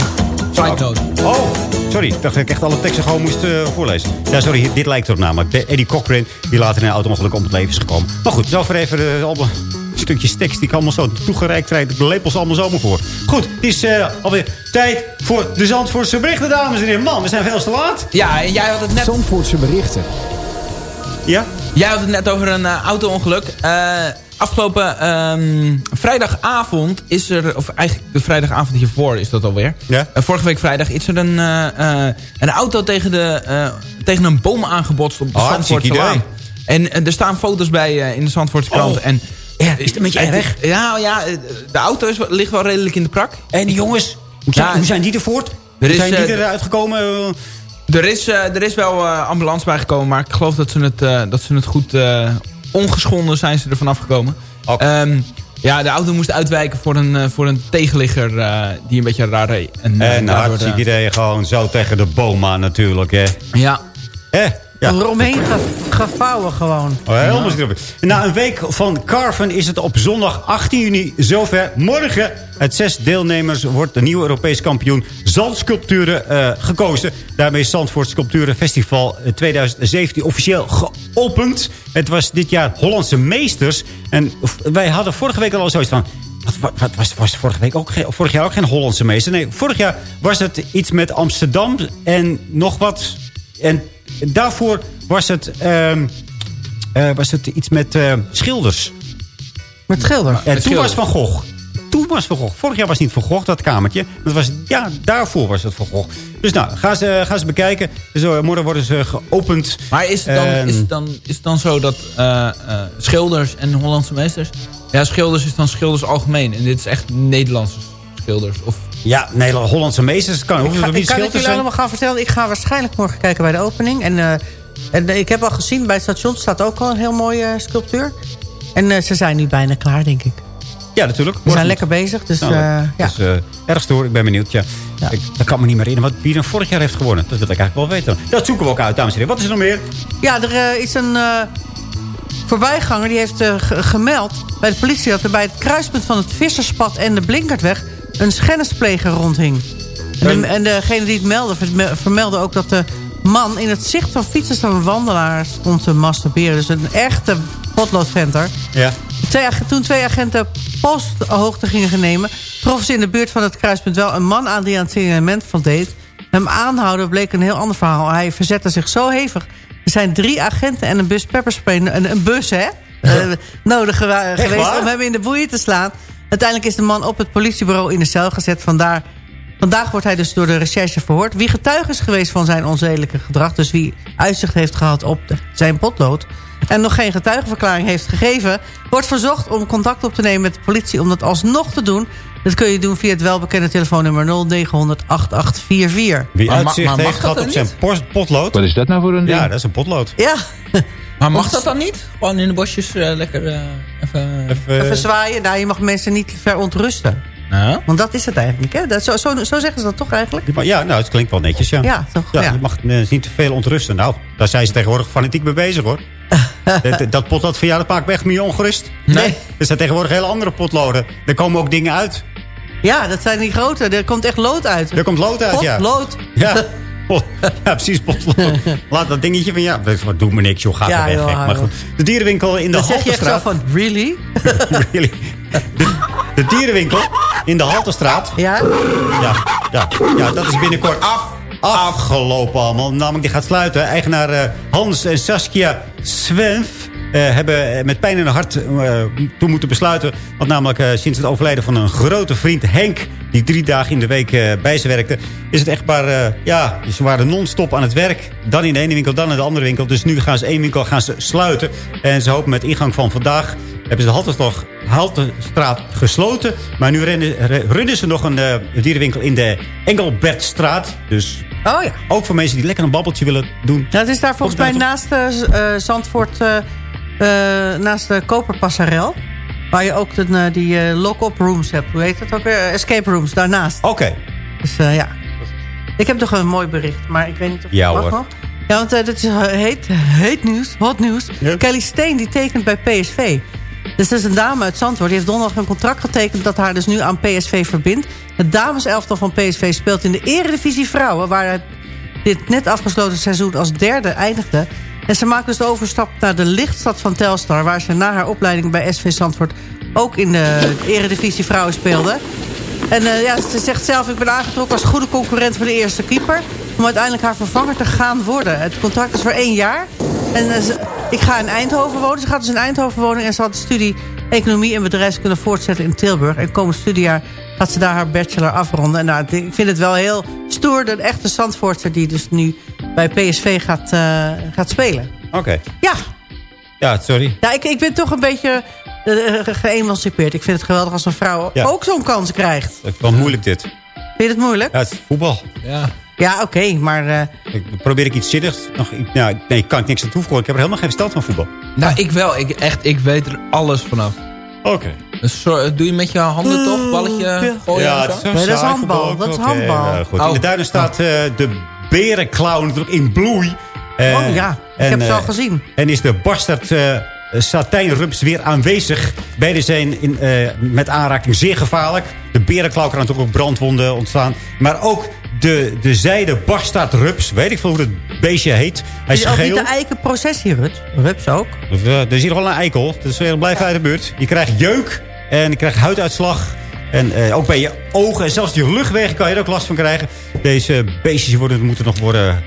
Speaker 12: side note.
Speaker 15: Oh, sorry. Ik dacht dat ik echt alle teksten gewoon moest eh, voorlezen. Ja, sorry. Dit lijkt erop namelijk. De Eddie Cochran, die later in een auto-ongeluk om het leven is gekomen. Maar goed, zo voor even eh, allemaal stukjes tekst die ik allemaal zo toegereikt krijg. Ik lepel ze allemaal zomaar voor. Goed, het is eh, alweer tijd voor de Zandvoortse berichten, dames en heren. Man, we zijn veel te laat.
Speaker 12: Ja, en jij had het net...
Speaker 5: Zandvoortse berichten.
Speaker 15: Ja?
Speaker 12: Jij had het net over een uh, auto-ongeluk. Uh, afgelopen um, vrijdagavond is er... Of eigenlijk de vrijdagavond hiervoor is dat alweer.
Speaker 15: Ja?
Speaker 12: Uh, vorige week vrijdag is er een, uh, een auto tegen, de, tegen een boom aangebotst op de
Speaker 15: oh,
Speaker 12: Zandvoortse. En er staan foto's bij in de Zandvoortse krant.
Speaker 15: Oh.
Speaker 12: En
Speaker 8: Is het een beetje erg?
Speaker 12: Ja, ja, de auto is, wel- ligt wel redelijk in de prak.
Speaker 8: En die jongens, hoe zijn,
Speaker 12: Ja,
Speaker 8: hoe zijn die er voort?
Speaker 12: Er
Speaker 8: Hoe
Speaker 12: is,
Speaker 8: zijn die
Speaker 12: eh,
Speaker 8: eruit gekomen? Eh,
Speaker 12: Er is, eh, er is wel eh, ambulance bijgekomen, maar ik geloof dat ze het, eh, dat ze het goed... ongeschonden zijn ze ervan afgekomen. Ehm, ja, de auto moest uitwijken voor een, eh, voor een tegenligger eh, die een beetje raar reed. En, eh,
Speaker 8: En
Speaker 12: daardoor,
Speaker 8: hartstikke idee, gewoon zo tegen de boom aan natuurlijk, hè.
Speaker 12: Ja.
Speaker 8: Eh, ja.
Speaker 11: Eromheen ge- gevouwen gewoon.
Speaker 8: Oh, helemaal ja. Na een week van Carven is het op zondag 18 juni zover. Morgen uit zes deelnemers wordt de nieuwe Europees kampioen zandsculpturen eh, gekozen. Daarmee is Zandvoort Sculpturen Festival eh, 2017 officieel geopend. Het was dit jaar Hollandse Meesters. En wij hadden vorige week al zoiets van... Wat, wat, wat was, was vorige week ook geen, vorig jaar ook geen Hollandse meester? Nee, vorig jaar was het iets met Amsterdam en nog wat. En daarvoor was het, ehm, eh, was het iets met eh, schilders.
Speaker 11: Met schilders?
Speaker 8: En toen was Van Gogh. Toen was Van Gogh. Vorig jaar was het niet Van Gogh, dat kamertje. Dat was, ja, daarvoor was het Van Gogh. Dus nou, ga ze, ga ze bekijken. Dus, morgen worden ze geopend.
Speaker 12: Maar is het dan, is het dan, is het dan zo dat eh, eh, schilders en Hollandse meesters... Ja, schilders is dan schilders algemeen. En dit is echt Nederlandse schilders. Of,
Speaker 8: Ja, Nederland, Hollandse meesters. Kan,
Speaker 11: Ik, ga, ik kan het jullie allemaal gaan vertellen. Ik ga waarschijnlijk morgen kijken bij de opening. En, eh, en eh, ik heb al gezien, bij het station staat ook al een heel mooie eh, sculptuur. En ze zijn nu bijna klaar, denk ik.
Speaker 8: Ja, natuurlijk.
Speaker 11: We zijn lekker bezig, dus
Speaker 8: Nou,
Speaker 11: ja.
Speaker 8: Dus erg stoer, ik ben benieuwd. Ja. Ik, dat kan me niet meer herinneren wat wie er vorig jaar heeft gewonnen. Dat wil ik eigenlijk wel weten. Dat zoeken we ook uit, dames en heren. Wat is er nog meer?
Speaker 11: Ja, er is een voorbijganger die heeft ge- gemeld bij de politie... dat er bij het kruispunt van het Visserspad en de Blinkertweg... een schennispleger rondhing. En, de- en degene die het meldde verme- vermeldde ook dat de man... in het zicht van fietsers en wandelaars stond te masturberen. Dus een echte potloodventer.
Speaker 8: Ja.
Speaker 11: Twee, toen twee agenten posthoogte gingen nemen... troffen ze in de buurt van het kruispunt wel een man aan... die aan het signalement voldeed. Hem aanhouden bleek een heel ander verhaal. Hij verzette zich zo hevig. Er zijn drie agenten en een bus pepperspray... een, een bus, hè? eh, nodig geweest om hem in de boeien te slaan. Uiteindelijk is de man op het politiebureau in de cel gezet. Vandaar, vandaag wordt hij dus door de recherche verhoord. Wie getuige is geweest van zijn onzedelijke gedrag... dus wie uitzicht heeft gehad op zijn potlood... en nog geen getuigenverklaring heeft gegeven... wordt verzocht om contact op te nemen met de politie... om dat alsnog te doen. Dat kun je doen via het welbekende telefoonnummer 0900 8844.
Speaker 8: Wie uitzicht heeft gehad op zijn post- potlood. Wat
Speaker 12: is dat nou voor een
Speaker 8: Ja, dat is een potlood.
Speaker 11: Ja.
Speaker 12: maar mag dat dan niet? Gewoon in de bosjes eh, lekker eh, even...
Speaker 11: Even zwaaien. Nou, je mag mensen niet verontrusten.
Speaker 12: Ja.
Speaker 11: Want dat is het eigenlijk. Hè? Dat, zo, zo, zo zeggen ze dat toch eigenlijk?
Speaker 8: Ja, nou, het klinkt wel netjes, ja.
Speaker 11: Ja, toch?
Speaker 8: Ja,
Speaker 11: Ja.
Speaker 8: Je mag mensen niet te veel ontrusten. Nou, daar zijn ze tegenwoordig fanatiek mee bezig, hoor. dat, dat potlood van jou, dat maakt me echt niet ongerust.
Speaker 11: Nee.
Speaker 8: Er zijn tegenwoordig hele andere potloden. Er komen ook dingen uit.
Speaker 11: Ja, dat zijn die grote. Er komt echt lood uit.
Speaker 8: Er komt lood uit, ja.
Speaker 11: Potlood.
Speaker 8: Ja. Ja, precies, potlood. Laat dat dingetje van, ja, wat doe me niks, joh, ga
Speaker 11: Ja,
Speaker 8: er weg.
Speaker 11: joh.
Speaker 8: Maar goed, de dierenwinkel in de
Speaker 11: Dan zeg je echt zo van, really?
Speaker 8: really? De, de dierenwinkel in de Halterstraat.
Speaker 11: Ja?
Speaker 8: Ja, ja, ja, dat is binnenkort af, afgelopen allemaal. Namelijk, die gaat sluiten. Eigenaar eh, Hans en Saskia Swenf hebben met pijn in hun hart eh, toen moeten besluiten. Want namelijk eh, sinds het overlijden van een grote vriend Henk... die drie dagen in de week eh, bij ze werkte... is het echtpaar, eh, ja, ze waren non-stop aan het werk. Dan in de ene winkel, dan in de andere winkel. Dus nu gaan ze één winkel gaan ze sluiten. En ze hopen met ingang van vandaag... hebben ze de Halterstraat gesloten. Maar nu runnen ze nog een eh, dierenwinkel in de Engelbertstraat. Dus
Speaker 11: Oh ja.
Speaker 8: ook voor mensen die lekker een babbeltje willen doen.
Speaker 11: Het is daar volgens mij naast eh, Zandvoort... eh, eh, naast de Koperpassarel. Waar je ook de, eh, die eh, lock-up rooms hebt. Hoe heet dat ook weer? Eh, Escape rooms, daarnaast.
Speaker 8: Oké.
Speaker 11: Dus eh, ja. Ik heb toch een mooi bericht, maar ik weet niet of
Speaker 8: Ja,
Speaker 11: het mag
Speaker 8: hoor.
Speaker 11: nog. Ja, want eh, dit is eh, heet, heet nieuws, hot nieuws. Kelly Steen die tekent bij PSV. Dus dat is een dame uit Zandvoort. Die heeft donderdag een contract getekend dat haar dus nu aan PSV verbindt. Het dameselftal van PSV speelt in de eredivisie vrouwen... waar het dit net afgesloten seizoen als derde eindigde. En ze maakt dus de overstap naar de lichtstad van Telstar... waar ze na haar opleiding bij SV Zandvoort ook in de eredivisie vrouwen speelde. En eh, ja, ze zegt zelf, ik ben aangetrokken als goede concurrent voor de eerste keeper... om uiteindelijk haar vervanger te gaan worden. Het contract is voor één jaar. En eh, ik ga in Eindhoven wonen. Ze gaat dus in Eindhoven wonen en ze had de studie Economie en Bedrijfskunde voortzetten in Tilburg. En komend studiejaar gaat ze daar haar bachelor afronden. En nou, ik vind het wel heel stoer, de echte Zandvoortser... die dus nu bij PSV gaat, eh, gaat spelen.
Speaker 8: Oké.
Speaker 11: Ja,
Speaker 8: Ja, sorry.
Speaker 11: ja ik, ik ben toch een beetje... de- eh, geëmancipeerd. Ik vind het geweldig als een vrouw
Speaker 8: Ja.
Speaker 11: ook zo'n kans krijgt.
Speaker 8: Het is wel moeilijk dit.
Speaker 11: Vind je het moeilijk?
Speaker 8: Ja, het is voetbal.
Speaker 12: Ja.
Speaker 11: Ja, oké, maar... eh,
Speaker 8: Ik, probeer ik iets zinnigs? Nog, ik- nou, nee, ik kan ik niks aan toevoegen. Ik heb er helemaal geen verstand van voetbal.
Speaker 12: Nou, ik wel. Ik, echt, ik weet er alles vanaf.
Speaker 8: Oké.
Speaker 12: Een soort- doe je met je handen toch? Balletje gooien
Speaker 8: ja, het
Speaker 12: zo?
Speaker 8: is
Speaker 11: Nee, dat is handbal, dat is handbal.
Speaker 8: nou, goed. In
Speaker 12: Oh.
Speaker 8: de duinen staat eh, de berenclown natuurlijk in bloei. Eh,
Speaker 11: Oh ja, ik
Speaker 8: en,
Speaker 11: heb ze al
Speaker 8: eh,
Speaker 11: gezien.
Speaker 8: En is de bastard eh satijnrups weer aanwezig. Beide zijn in, eh, met aanraking zeer gevaarlijk. De berenklauw kan natuurlijk ook brandwonden ontstaan. Maar ook de, de zijde bastardrups. Weet ik veel hoe dat beestje heet. Hij is
Speaker 11: is ook niet
Speaker 8: geel.
Speaker 11: de eikenprocessie, Rut. Rups ook.
Speaker 8: Eh, er is hier wel een eikel. Dus weer blijf uit de buurt. Je krijgt jeuk en je krijgt huiduitslag. En eh, ook bij je ogen en zelfs je luchtwegen kan je er ook last van krijgen. Deze beestjes worden, moeten nog worden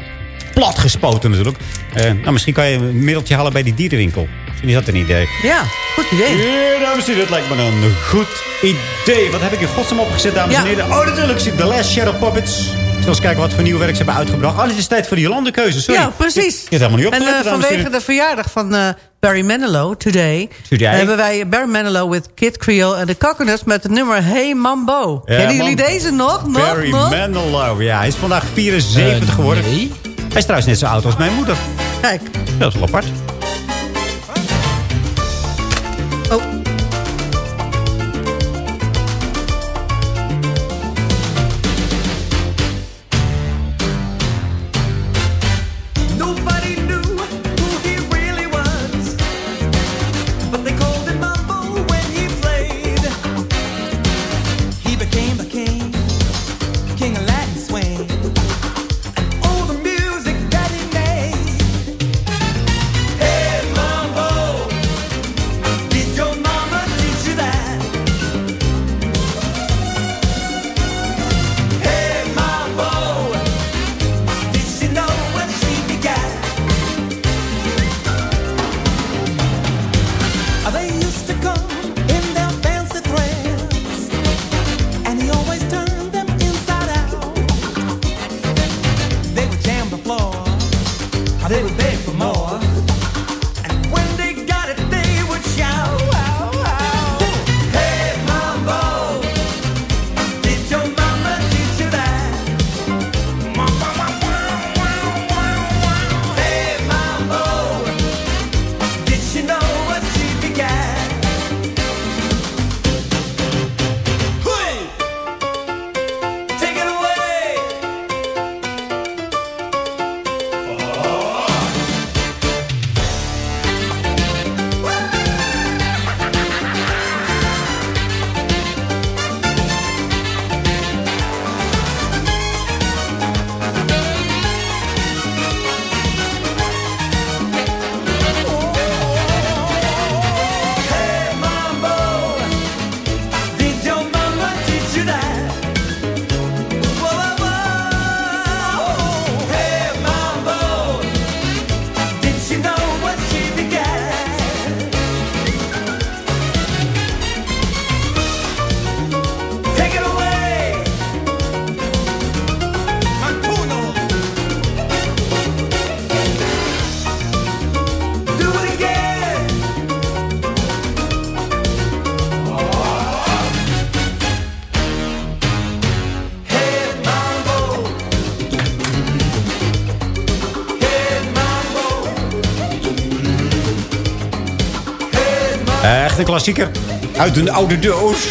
Speaker 8: platgespoten natuurlijk. Eh, nou, misschien kan je een middeltje halen bij die dierenwinkel. Misschien is dat een idee.
Speaker 11: Ja, goed idee.
Speaker 8: Ja, dames en heren, dat lijkt me een goed idee. Wat heb ik in godsnaam opgezet, dames
Speaker 11: Ja.
Speaker 8: en heren? Oh, natuurlijk zit The Last Shadow Puppets. Ik eens kijken wat voor nieuw werk ze hebben uitgebracht. Oh, dit is tijd voor de Jolandekeuze, sorry.
Speaker 11: Ja, precies.
Speaker 8: Ik heb helemaal niet
Speaker 11: En
Speaker 8: opgelet,
Speaker 11: eh,
Speaker 8: en
Speaker 11: vanwege de verjaardag van Barry Manilow, Today...
Speaker 8: Today.
Speaker 11: hebben wij Barry Manilow with Kid Creole en de Coconuts... met het nummer Hey Mambo.
Speaker 8: Ja,
Speaker 11: Kennen jullie deze nog? nog,
Speaker 8: Barry
Speaker 11: nog?
Speaker 8: Manilow, ja. Hij is vandaag 74
Speaker 12: Eh,
Speaker 8: geworden.
Speaker 12: nee.
Speaker 8: Hij is trouwens net zo oud als mijn moeder.
Speaker 11: Kijk.
Speaker 8: Dat is wel apart.
Speaker 11: Oh.
Speaker 8: Een klassieker. Uit een oude doos.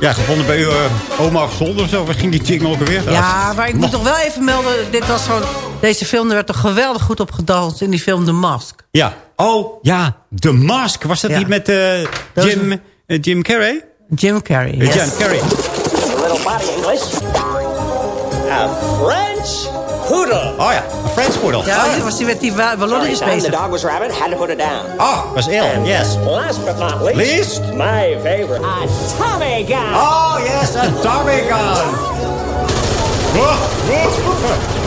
Speaker 8: Ja, gevonden bij uw eh, oma of zolder of zo. Waar ging die jingle ook alweer?
Speaker 11: Ja, maar ik moet toch wel even melden... Dit was zo'n, deze film, er werd toch geweldig goed op gedanst in die film The Mask.
Speaker 8: Ja. Oh, ja. The Mask. Was dat
Speaker 11: Ja.
Speaker 8: niet met eh,
Speaker 11: is
Speaker 8: Jim, eh, Jim Carrey?
Speaker 11: Jim Carrey. Yes.
Speaker 8: Jim Carrey.
Speaker 14: A little body English. A French poodle.
Speaker 8: Oh ja, een French poodle.
Speaker 11: Ja,
Speaker 8: Oh,
Speaker 11: was die met die wa-
Speaker 14: Sorry,
Speaker 11: ballonnetjes
Speaker 14: son, the dog was rabbit, had to put it down.
Speaker 8: Oh, was ill. Yes.
Speaker 14: Last but not least,
Speaker 8: Least?
Speaker 14: my favorite, a Tommy gun.
Speaker 8: Oh, yes, a Tommy gun.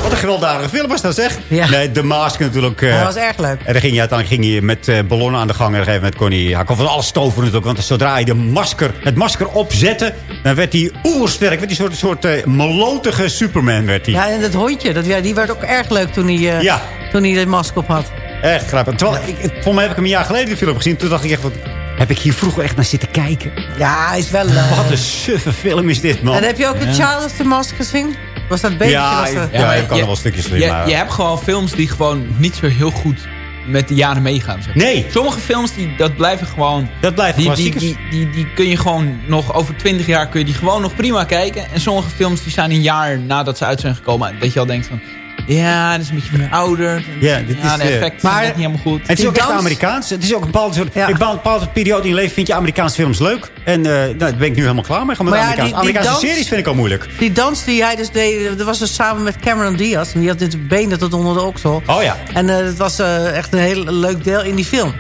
Speaker 8: Wat een gewelddadige film was dat, zeg.
Speaker 11: Ja.
Speaker 8: Nee, The Mask natuurlijk. eh,
Speaker 11: Dat was erg leuk.
Speaker 8: En dan ging je uiteindelijk ging hij met eh, ballonnen aan de gang. En op een gegeven moment kon hij... Hij kon van alles toveren natuurlijk. Want zodra hij de masker, het masker opzette... dan werd hij oersterk. Werd hij een soort, soort eh, melotige Superman werd hij.
Speaker 11: Ja, en dat hondje, dat, ja, die werd ook erg leuk toen hij, eh,
Speaker 8: Ja.
Speaker 11: toen hij de mask op had.
Speaker 8: Echt grappig. Terwijl, ik, volgens mij heb ik hem een jaar geleden de film gezien. Toen dacht ik echt van... heb ik hier vroeger echt naar zitten kijken.
Speaker 11: Ja, is wel leuk.
Speaker 8: Wat een suffe film is dit, man.
Speaker 11: En heb je ook The Child of the Mask gezien? Was dat beter?
Speaker 8: Ja,
Speaker 11: was dat-
Speaker 8: ja,
Speaker 12: maar
Speaker 8: ik kan
Speaker 12: je-
Speaker 8: er wel stukjes
Speaker 12: Je,
Speaker 8: erin, maar...
Speaker 12: je hebt gewoon films die gewoon niet zo heel goed met de jaren meegaan. Zeg. maar.
Speaker 8: Nee.
Speaker 12: Sommige films, die, dat blijven gewoon...
Speaker 8: Dat blijven
Speaker 12: die, die,
Speaker 8: klassiekers.
Speaker 12: die, die, die kun je gewoon nog over twintig jaar kun je die gewoon nog prima kijken. En sommige films die zijn een jaar nadat ze uit zijn gekomen. Dat je al denkt van... Ja, dat is een beetje meer ouder.
Speaker 8: Ja, dit
Speaker 12: ja,
Speaker 8: is,
Speaker 12: de
Speaker 8: eh,
Speaker 12: effecten
Speaker 11: maar-
Speaker 12: zijn net niet helemaal goed.
Speaker 8: Het is
Speaker 11: Die
Speaker 8: ook echt Amerikaans. Het is ook een bepaalde, soort,
Speaker 11: Ja.
Speaker 8: een bepaalde, periode in je leven vind je Amerikaanse films leuk. En eh nou, daar ben ik nu helemaal klaar mee.
Speaker 11: Maar ja,
Speaker 8: Amerikaanse,
Speaker 11: die- die
Speaker 8: Amerikaanse
Speaker 11: dans-
Speaker 8: series vind ik al moeilijk.
Speaker 11: Die dans die hij dus deed, dat was dus samen met Cameron Diaz. En die had dit been tot onder de oksel.
Speaker 8: Oh ja.
Speaker 11: En eh, het was eh, echt een heel leuk deel in die film.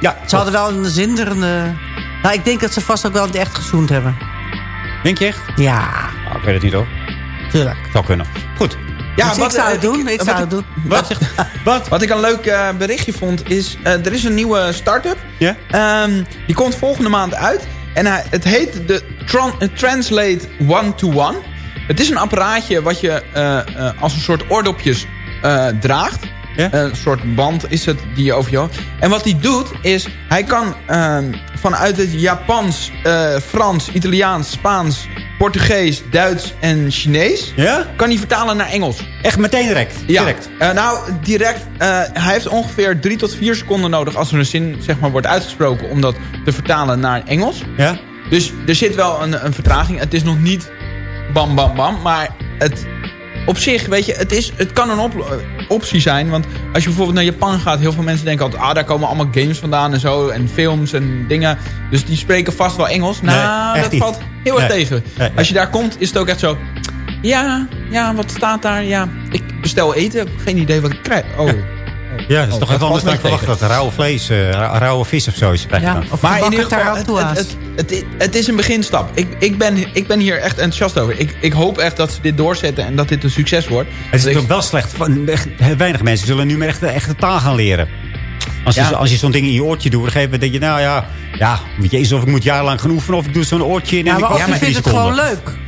Speaker 8: Ja,
Speaker 11: Ze hadden wel een zinderende... Nou, ik denk dat ze vast ook wel echt gezoend hebben.
Speaker 8: Denk je echt?
Speaker 11: Ja,
Speaker 8: Nou, ik weet het niet hoor.
Speaker 11: tuurlijk.
Speaker 8: Zou kunnen. Goed.
Speaker 12: Ja,
Speaker 11: Dus ik zou het
Speaker 12: eh,
Speaker 11: doen, ik
Speaker 12: wat
Speaker 11: zou het doen.
Speaker 12: Wat, zegt,
Speaker 8: Wat?
Speaker 12: wat ik een leuk eh, berichtje vond is... eh, er is een nieuwe start-up.
Speaker 8: Ja?
Speaker 12: Ehm, die komt volgende maand uit. En hij, het heet de Tran- Translate One-to-One. Het is een apparaatje wat je eh, eh, als een soort oordopjes eh, draagt. Een soort band is het die je over je hoofd... En wat hij doet is... Hij kan ehm, vanuit het Japans, eh, Frans, Italiaans, Spaans... Portugees, Duits en Chinees...
Speaker 8: Ja?
Speaker 12: kan hij vertalen naar Engels.
Speaker 8: Echt meteen direct?
Speaker 12: Ja,
Speaker 8: Direct.
Speaker 12: eh, nou, direct. eh, hij heeft ongeveer drie tot vier seconden nodig als er een zin zeg maar, wordt uitgesproken om dat te vertalen naar Engels.
Speaker 8: Ja?
Speaker 12: Dus er zit wel een, een vertraging. Het is nog niet bam bam bam, maar het, op zich, weet je, het, is, het kan een op- eh, optie zijn. Want als je bijvoorbeeld naar Japan gaat, heel veel mensen denken altijd, ah, daar komen allemaal games vandaan en zo, en films en dingen. Dus die spreken vast wel Engels.
Speaker 8: Nee,
Speaker 12: nou, dat
Speaker 8: niet.
Speaker 12: valt heel erg
Speaker 8: Nee.
Speaker 12: tegen.
Speaker 8: Nee.
Speaker 12: Als je daar komt, is het ook echt zo. Ja, ja, wat staat daar? Ja, ik bestel eten. Geen idee wat ik krijg. Oh.
Speaker 8: Ja, dat is
Speaker 12: Oh,
Speaker 8: toch even anders dan ik verwacht. Dat rauwe vlees, eh, ra- rauwe vis of zo is. krijg je
Speaker 11: Ja,
Speaker 8: dan.
Speaker 11: of
Speaker 12: Maar in ieder geval, het, het, het, het, het is een beginstap. Ik, ik, ben, ik ben hier echt enthousiast over. Ik, ik hoop echt dat ze dit doorzetten en dat dit een succes wordt.
Speaker 8: Het is
Speaker 12: Dus ik-
Speaker 8: ook wel slecht. Echt, weinig mensen zullen nu meer echt de echte taal gaan leren. Als je,
Speaker 12: Ja.
Speaker 8: als je zo'n ding in je oortje doet, dan denk je, nou ja, ja, weet je, eens of ik moet jarenlang gaan oefenen of ik doe zo'n oortje in en
Speaker 11: Ja,
Speaker 8: ik
Speaker 11: maar
Speaker 8: het
Speaker 11: je
Speaker 8: in
Speaker 11: vindt
Speaker 8: drie
Speaker 11: het gewoon leuk.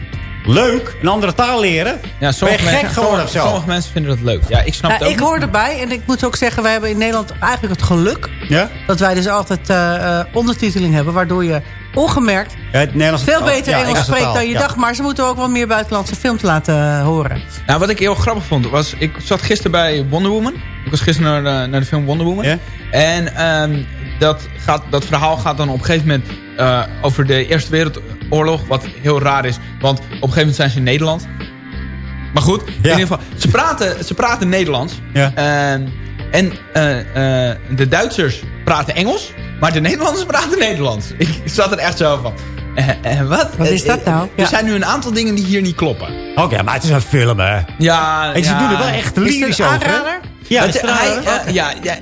Speaker 8: Leuk, een andere taal leren.
Speaker 12: ja,
Speaker 8: ben je
Speaker 12: sommige
Speaker 8: gek
Speaker 12: mensen,
Speaker 8: geworden of
Speaker 12: sommige,
Speaker 8: zo?
Speaker 12: sommige mensen vinden dat leuk. Ja, ik snap
Speaker 11: Ja,
Speaker 12: het ook
Speaker 11: ik
Speaker 12: niet.
Speaker 11: hoor erbij en ik moet ook zeggen, wij hebben in Nederland eigenlijk het geluk...
Speaker 8: Ja?
Speaker 11: dat wij dus altijd eh, eh, ondertiteling hebben... waardoor je ongemerkt
Speaker 8: Ja, het Nederlands
Speaker 11: veel
Speaker 8: taal.
Speaker 11: beter
Speaker 8: Ja,
Speaker 11: Engels spreekt dan je
Speaker 8: ja.
Speaker 11: dacht. Maar ze moeten ook wel meer buitenlandse films laten eh, horen.
Speaker 12: Nou, wat ik heel grappig vond, was... Ik zat gisteren bij Wonder Woman. Ik was gisteren naar de, naar de film Wonder Woman.
Speaker 8: Ja?
Speaker 12: En ehm, dat, gaat, dat verhaal gaat dan op een gegeven moment... eh, over de Eerste Wereldoorlog. Wat heel raar is. Want op een gegeven moment zijn ze in Nederland. Maar goed, in ieder geval... Ze praten, ze praten Nederlands.
Speaker 8: Ja.
Speaker 12: Ehm, en eh, eh, de Duitsers praten Engels. Maar de Nederlanders praten Nederlands. Ik zat er echt zo van... eh, wat?
Speaker 11: Wat is dat nou?
Speaker 12: Er
Speaker 11: Ja.
Speaker 12: zijn nu een aantal dingen die hier niet kloppen.
Speaker 8: Oké, maar het is een film, hè.
Speaker 12: Ja,
Speaker 8: En ze
Speaker 12: ja.
Speaker 8: doen er wel echt
Speaker 11: Is
Speaker 8: lyrisch
Speaker 11: het een
Speaker 8: over, hè? Ja,
Speaker 12: Het,
Speaker 8: is het een
Speaker 12: hij,
Speaker 8: aanrader?
Speaker 12: ja, ja.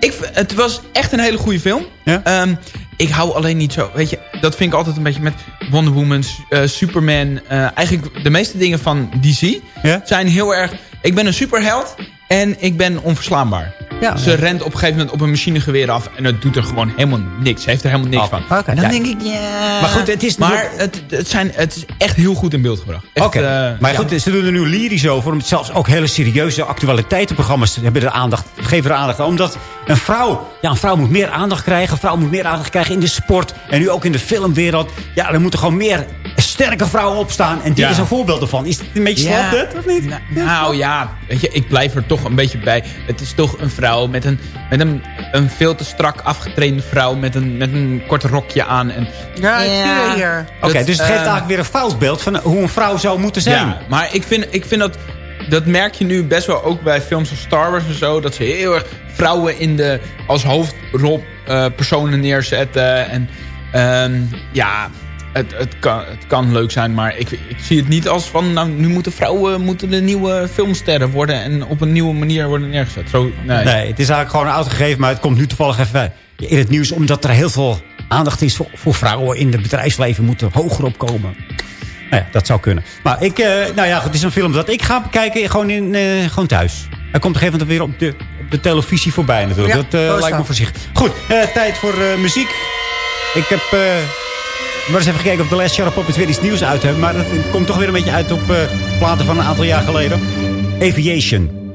Speaker 12: Ik, het was echt een hele goede film.
Speaker 8: Ja?
Speaker 12: Ehm, ik hou alleen niet zo... Weet je, dat vind ik altijd een beetje met Wonder Woman, eh, Superman. eh, eigenlijk de meeste dingen van DC
Speaker 8: Ja?
Speaker 12: zijn heel erg... Ik ben een superheld en ik ben onverslaanbaar.
Speaker 11: Ja.
Speaker 12: Ze rent op een gegeven moment op een machinegeweer af... en het doet er gewoon helemaal niks. Ze heeft er helemaal niks
Speaker 8: Oh,
Speaker 12: van.
Speaker 11: oké.
Speaker 12: En dan
Speaker 8: Ja.
Speaker 12: denk ik, ja...
Speaker 8: Maar goed, het is
Speaker 12: Maar het, het, zijn, het is echt heel goed in beeld gebracht. Echt,
Speaker 8: Oké,
Speaker 12: eh,
Speaker 8: maar
Speaker 12: ja.
Speaker 8: goed, ze doen er nu lyrisch over. Omdat zelfs ook hele serieuze actualiteitenprogramma's hebben er aandacht, geven er aandacht aan. Omdat een vrouw, ja, een vrouw moet meer aandacht krijgen. Een vrouw moet meer aandacht krijgen in de sport. En nu ook in de filmwereld. Ja, er moeten gewoon meer sterke vrouwen opstaan. En dit
Speaker 12: Ja.
Speaker 8: is een voorbeeld ervan. Is het een beetje slap, dit, of niet?
Speaker 12: Na- nou ja, weet je, ik blijf er toch een beetje bij. Het is toch een vrouw met een, met een, een veel te strak afgetrainde vrouw... met een, met een kort rokje aan. En,
Speaker 11: Ja, ik zie je hier.
Speaker 8: Oké, dus het geeft
Speaker 12: eh,
Speaker 8: eigenlijk weer een fout beeld van hoe een vrouw zou moeten zijn.
Speaker 12: Ja, maar ik vind, ik vind dat... Dat merk je nu best wel ook bij films als Star Wars en zo. Dat ze heel erg vrouwen in de, als hoofdrolpersonen neerzetten. En ehm, ja, het, het, kan, het kan leuk zijn. Maar ik, ik zie het niet als van... Nou, nu moeten vrouwen moeten de nieuwe filmsterren worden. En op een nieuwe manier worden neergezet. Zo, nee.
Speaker 8: Nee, het is eigenlijk gewoon een oud gegeven. Maar het komt nu toevallig even in het nieuws. Omdat er heel veel aandacht is voor, voor vrouwen in het bedrijfsleven. Moeten hoger opkomen. Nou ja, dat zou kunnen. Maar ik, eh, nou ja, goed, het is een film dat ik ga bekijken gewoon, in, eh, gewoon thuis. Hij komt op een gegeven moment weer op de, op de televisie voorbij natuurlijk.
Speaker 11: Ja,
Speaker 8: dat eh, lijkt me voorzichtig. Goed, eh, tijd voor eh, muziek. Ik heb maar eens even gekeken of de Last Sharp Puppets weer iets nieuws uit hebben. Maar dat komt toch weer een beetje uit op eh, platen van een aantal jaar geleden. Aviation.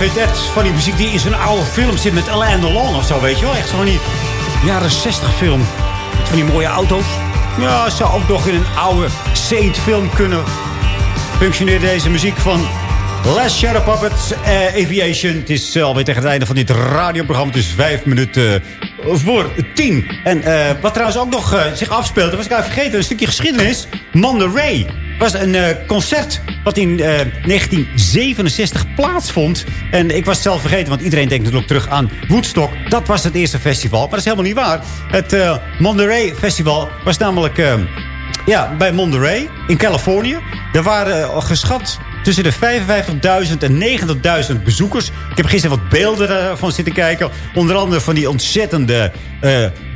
Speaker 8: Echt van die muziek die in zo'n oude film zit met Alain Delon of zo, weet je wel. Echt zo'n die jaren 60 film. Met van die mooie auto's. Ja, zou ook nog in een oude Saint film kunnen functioneren deze muziek van Last Shadow Puppets eh, Aviation. Het is eh, alweer tegen het einde van dit radioprogramma. Het is vijf minuten eh, voor tien. En wat trouwens ook nog zich afspeelt, dat was ik even vergeten, een stukje geschiedenis. Monterey was een eh, concert wat in eh, 1967 plaatsvond. En ik was zelf vergeten, want iedereen denkt natuurlijk terug aan Woodstock. Dat was het eerste festival, maar dat is helemaal niet waar. Het eh, Monterey Festival was namelijk eh, ja, bij Monterey in Californië. Er waren eh, geschat tussen de 55.000 en 90.000 bezoekers. Ik heb gisteren wat beelden ervan zitten kijken. Onder andere van die ontzettende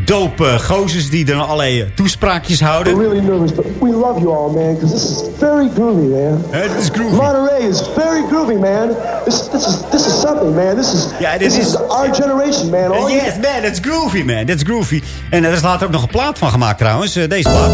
Speaker 8: eh dope gozers die dan allerlei toespraakjes houden.
Speaker 10: We're really nervous, but we love you all, man, because this is very groovy, man.
Speaker 8: Het is groovy.
Speaker 10: Monterey is very groovy, man. This, this, is, this is something, man. This is,
Speaker 8: Ja,
Speaker 10: this
Speaker 8: is-
Speaker 10: is our generation, man. All you-
Speaker 8: Yes, man, that's groovy, man. That's groovy. En er is later ook nog een plaat van gemaakt trouwens. eh, deze plaat.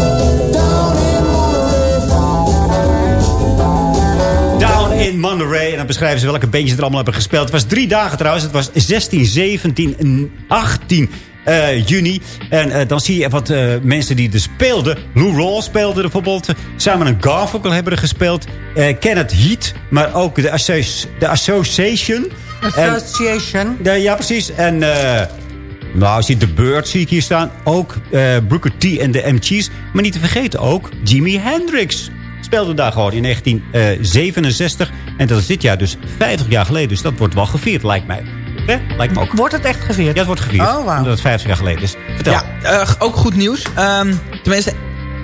Speaker 8: Down in Monterey. En dan beschrijven ze welke bandjes er allemaal hebben gespeeld. Het was drie dagen trouwens. Het was 16, 17 en 18 eh, juni. En eh, dan zie je wat eh, mensen die er speelden. Lou Rawls speelde er bijvoorbeeld. Simon Garfunkel hebben er gespeeld. Kenneth Heat. Maar ook de, de Association. En-
Speaker 11: Association.
Speaker 8: ja, precies. En nou, zie The Bird zie ik hier staan. Ook eh Booker T en de MG's. Maar niet te vergeten ook Jimi Hendrix. Speelde daar gewoon in 1967. En dat is dit jaar dus 50 jaar geleden. Dus dat wordt wel gevierd, lijkt mij. Hè? Lijkt me ook.
Speaker 11: Wordt het echt gevierd?
Speaker 8: Ja, het wordt gevierd.
Speaker 11: Oh,
Speaker 8: het 50 jaar geleden is. Vertel.
Speaker 12: Ja, eh, ook goed nieuws. Ehm, tenminste,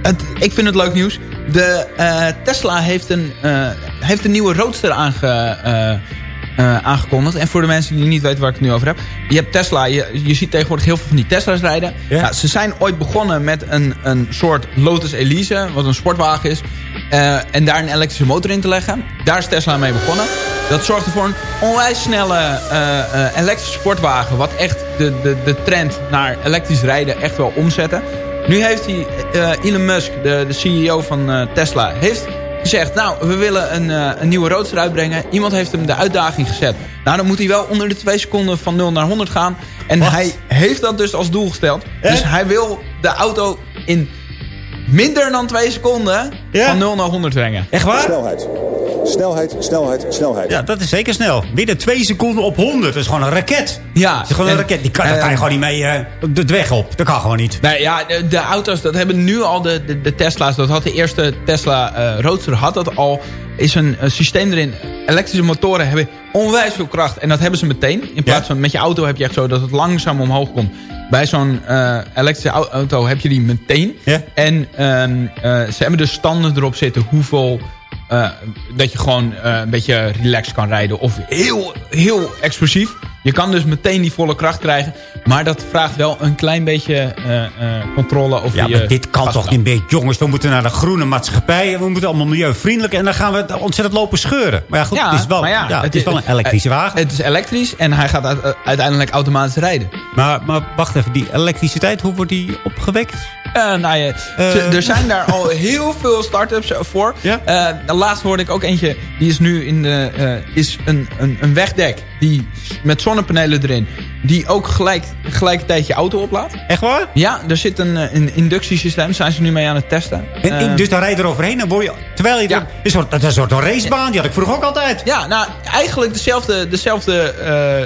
Speaker 12: het, ik vind het leuk nieuws. De eh, Tesla heeft een, eh, heeft een nieuwe roadster aange, eh, eh, aangekondigd. En voor de mensen die niet weten waar ik het nu over heb. Je hebt Tesla, je, je ziet tegenwoordig heel veel van die Tesla's rijden.
Speaker 8: Ja.
Speaker 12: Nou, ze zijn ooit begonnen met een, een soort Lotus Elise, wat een sportwagen is. eh, en daar een elektrische motor in te leggen. Daar is Tesla mee begonnen. Dat zorgde voor een onwijs snelle eh, eh, elektrische sportwagen. Wat echt de, de, de trend naar elektrisch rijden echt wel omzetten. Nu heeft hij, eh, Elon Musk, de, de CEO van eh, Tesla, heeft gezegd... nou, we willen een, eh, een nieuwe roadster uitbrengen. Iemand heeft hem de uitdaging gezet. Nou, dan moet hij wel onder de twee seconden van 0 naar 100 gaan. En hij heeft dat dus als doel gesteld. Dus hij wil de auto in minder dan twee seconden van 0 naar 100 brengen.
Speaker 8: Echt waar?
Speaker 6: Snelheid. Snelheid, snelheid, snelheid.
Speaker 8: Ja, dat is zeker snel. Binnen twee seconden op 100. Dat is gewoon een raket.
Speaker 12: Ja.
Speaker 8: Dat is gewoon een
Speaker 12: en-
Speaker 8: raket. Die kan, daar
Speaker 12: eh,
Speaker 8: kan je gewoon niet mee eh, de weg op. Dat kan gewoon niet.
Speaker 12: Nee, ja, de, de auto's, dat hebben nu al de, de, de Tesla's. Dat had de eerste Tesla eh Roadster, had dat al. Is een, een systeem erin. Elektrische motoren hebben onwijs veel kracht. En dat hebben ze meteen. In plaats van met je auto heb je echt zo dat het langzaam omhoog komt. Bij zo'n eh, elektrische au- auto heb je die meteen. En ehm, eh, ze hebben dus standen erop zitten hoeveel... eh, dat je gewoon eh, een beetje relaxed kan rijden. Of heel, heel explosief. Je kan dus meteen die volle kracht krijgen. Maar dat vraagt wel een klein beetje eh, eh, controle over
Speaker 8: Ja,
Speaker 12: je
Speaker 8: maar dit kan toch niet meer. Jongens, we moeten naar de groene maatschappij. We moeten allemaal milieuvriendelijk. En dan gaan we ontzettend lopen scheuren. Maar ja, goed, het is wel,
Speaker 12: maar
Speaker 8: ja, het is wel een elektrische wagen.
Speaker 12: Het is elektrisch en hij gaat uit- uiteindelijk automatisch rijden.
Speaker 8: Maar, maar wacht even, die elektriciteit, hoe wordt die opgewekt?
Speaker 12: Eh, nou ja, er zijn daar al heel veel start-ups voor. Eh, de laatste hoorde ik ook eentje. Die is nu in de, eh, is een, een, een wegdek. Die met zonnepanelen erin. Die ook gelijk, gelijkertijd je auto oplaadt.
Speaker 8: Echt waar?
Speaker 12: Ja, er zit een, eh, een inductiesysteem. Daar zijn ze nu mee aan het testen.
Speaker 8: En,
Speaker 12: Eh,
Speaker 8: dus dan rij je er overheen en word je... Terwijl je... Een soort, dat is een soort racebaan, die had ik vroeger ook altijd.
Speaker 12: Ja, nou, eigenlijk dezelfde, dezelfde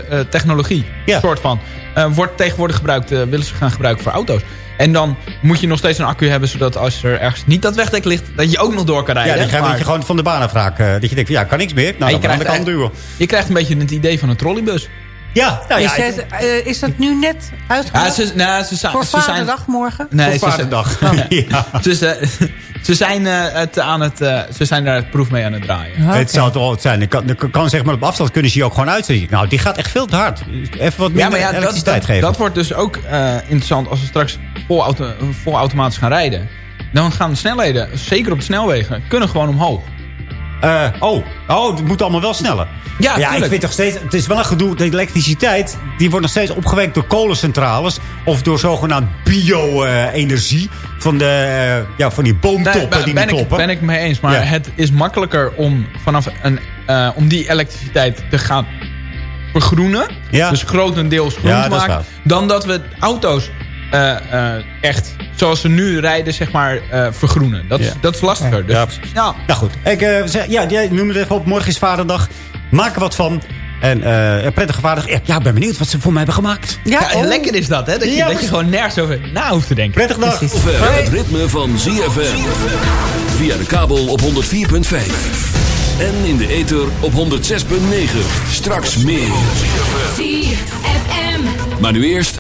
Speaker 12: eh, technologie. soort van. Eh, wordt tegenwoordig gebruikt, willen ze gaan gebruiken voor auto's. En dan moet je nog steeds een accu hebben, zodat als er ergens niet dat wegdek ligt, dat je ook nog door kan
Speaker 8: Ja,
Speaker 12: rijden.
Speaker 8: dan ga je,
Speaker 12: Maar-
Speaker 8: dat je gewoon van de baan afraakt. eh, dat je denkt, ja, kan niks meer. Nou,
Speaker 12: je
Speaker 8: dan
Speaker 12: krijgt,
Speaker 8: kant duwen.
Speaker 12: je krijgt een beetje het idee van een trolleybus.
Speaker 8: Ja, nou ja.
Speaker 11: is, het, eh, is dat nu net uitgebracht?
Speaker 12: Ja, ze, nou, ze, zijn-
Speaker 11: Voor
Speaker 12: ze zijn...
Speaker 11: Vaderdag morgen?
Speaker 12: Nee,
Speaker 8: Voor
Speaker 12: ze zijn-
Speaker 8: Vaderdag. Ja.
Speaker 12: Ze, zijn, eh, het aan het, eh, ze zijn daar het proef mee aan het draaien.
Speaker 8: Het zou toch wel zijn. Ik kan, ik kan zeg maar op afstand kunnen ze je ook gewoon uitzetten. Nou, die gaat echt veel te hard. Even wat minder
Speaker 12: Ja, maar ja, dat,
Speaker 8: elektriciteit
Speaker 12: dat,
Speaker 8: geven.
Speaker 12: dat wordt dus ook eh, interessant als we straks vol, auto, vol automatisch gaan rijden. Dan gaan de snelheden, zeker op de snelwegen, kunnen gewoon omhoog.
Speaker 8: Eh, oh, oh, het moet allemaal wel sneller.
Speaker 12: Ja,
Speaker 8: ja ik vind toch steeds... Het is wel een gedoe. De elektriciteit, die wordt nog steeds opgewekt door kolencentrales. Of door zogenaamd bio-energie. van, de, eh, ja, van die boomtoppen
Speaker 12: Nee, ben,
Speaker 8: die
Speaker 12: ben
Speaker 8: niet kloppen.
Speaker 12: ben ik mee eens. Maar
Speaker 8: Ja.
Speaker 12: het is makkelijker om, vanaf een, eh, om die elektriciteit te gaan vergroenen. Dus grotendeels groen
Speaker 8: Ja,
Speaker 12: te maken. Dan dat we auto's eh, eh, echt, zoals ze nu rijden, zeg maar, eh, vergroenen. Dat, is,
Speaker 8: Ja.
Speaker 12: dat is lastiger. Dus,
Speaker 8: Ja, precies.
Speaker 12: ja.
Speaker 8: Nou goed, ik, eh, zeg, ja, jij noemde het even op. Morgen is vaderdag. Maak er wat van. En eh, een prettige vaderdag. Ja, ik ben benieuwd wat ze voor mij hebben gemaakt.
Speaker 12: Ja, en lekker is dat, hè? Dat je,
Speaker 8: Ja,
Speaker 12: dat je gewoon nergens over na hoeft te denken.
Speaker 8: Prettige dag.
Speaker 1: Het ritme van ZFM. Via de kabel op 104.5. En in de ether op 106.9. Straks meer.
Speaker 16: ZFM.
Speaker 1: Maar nu eerst...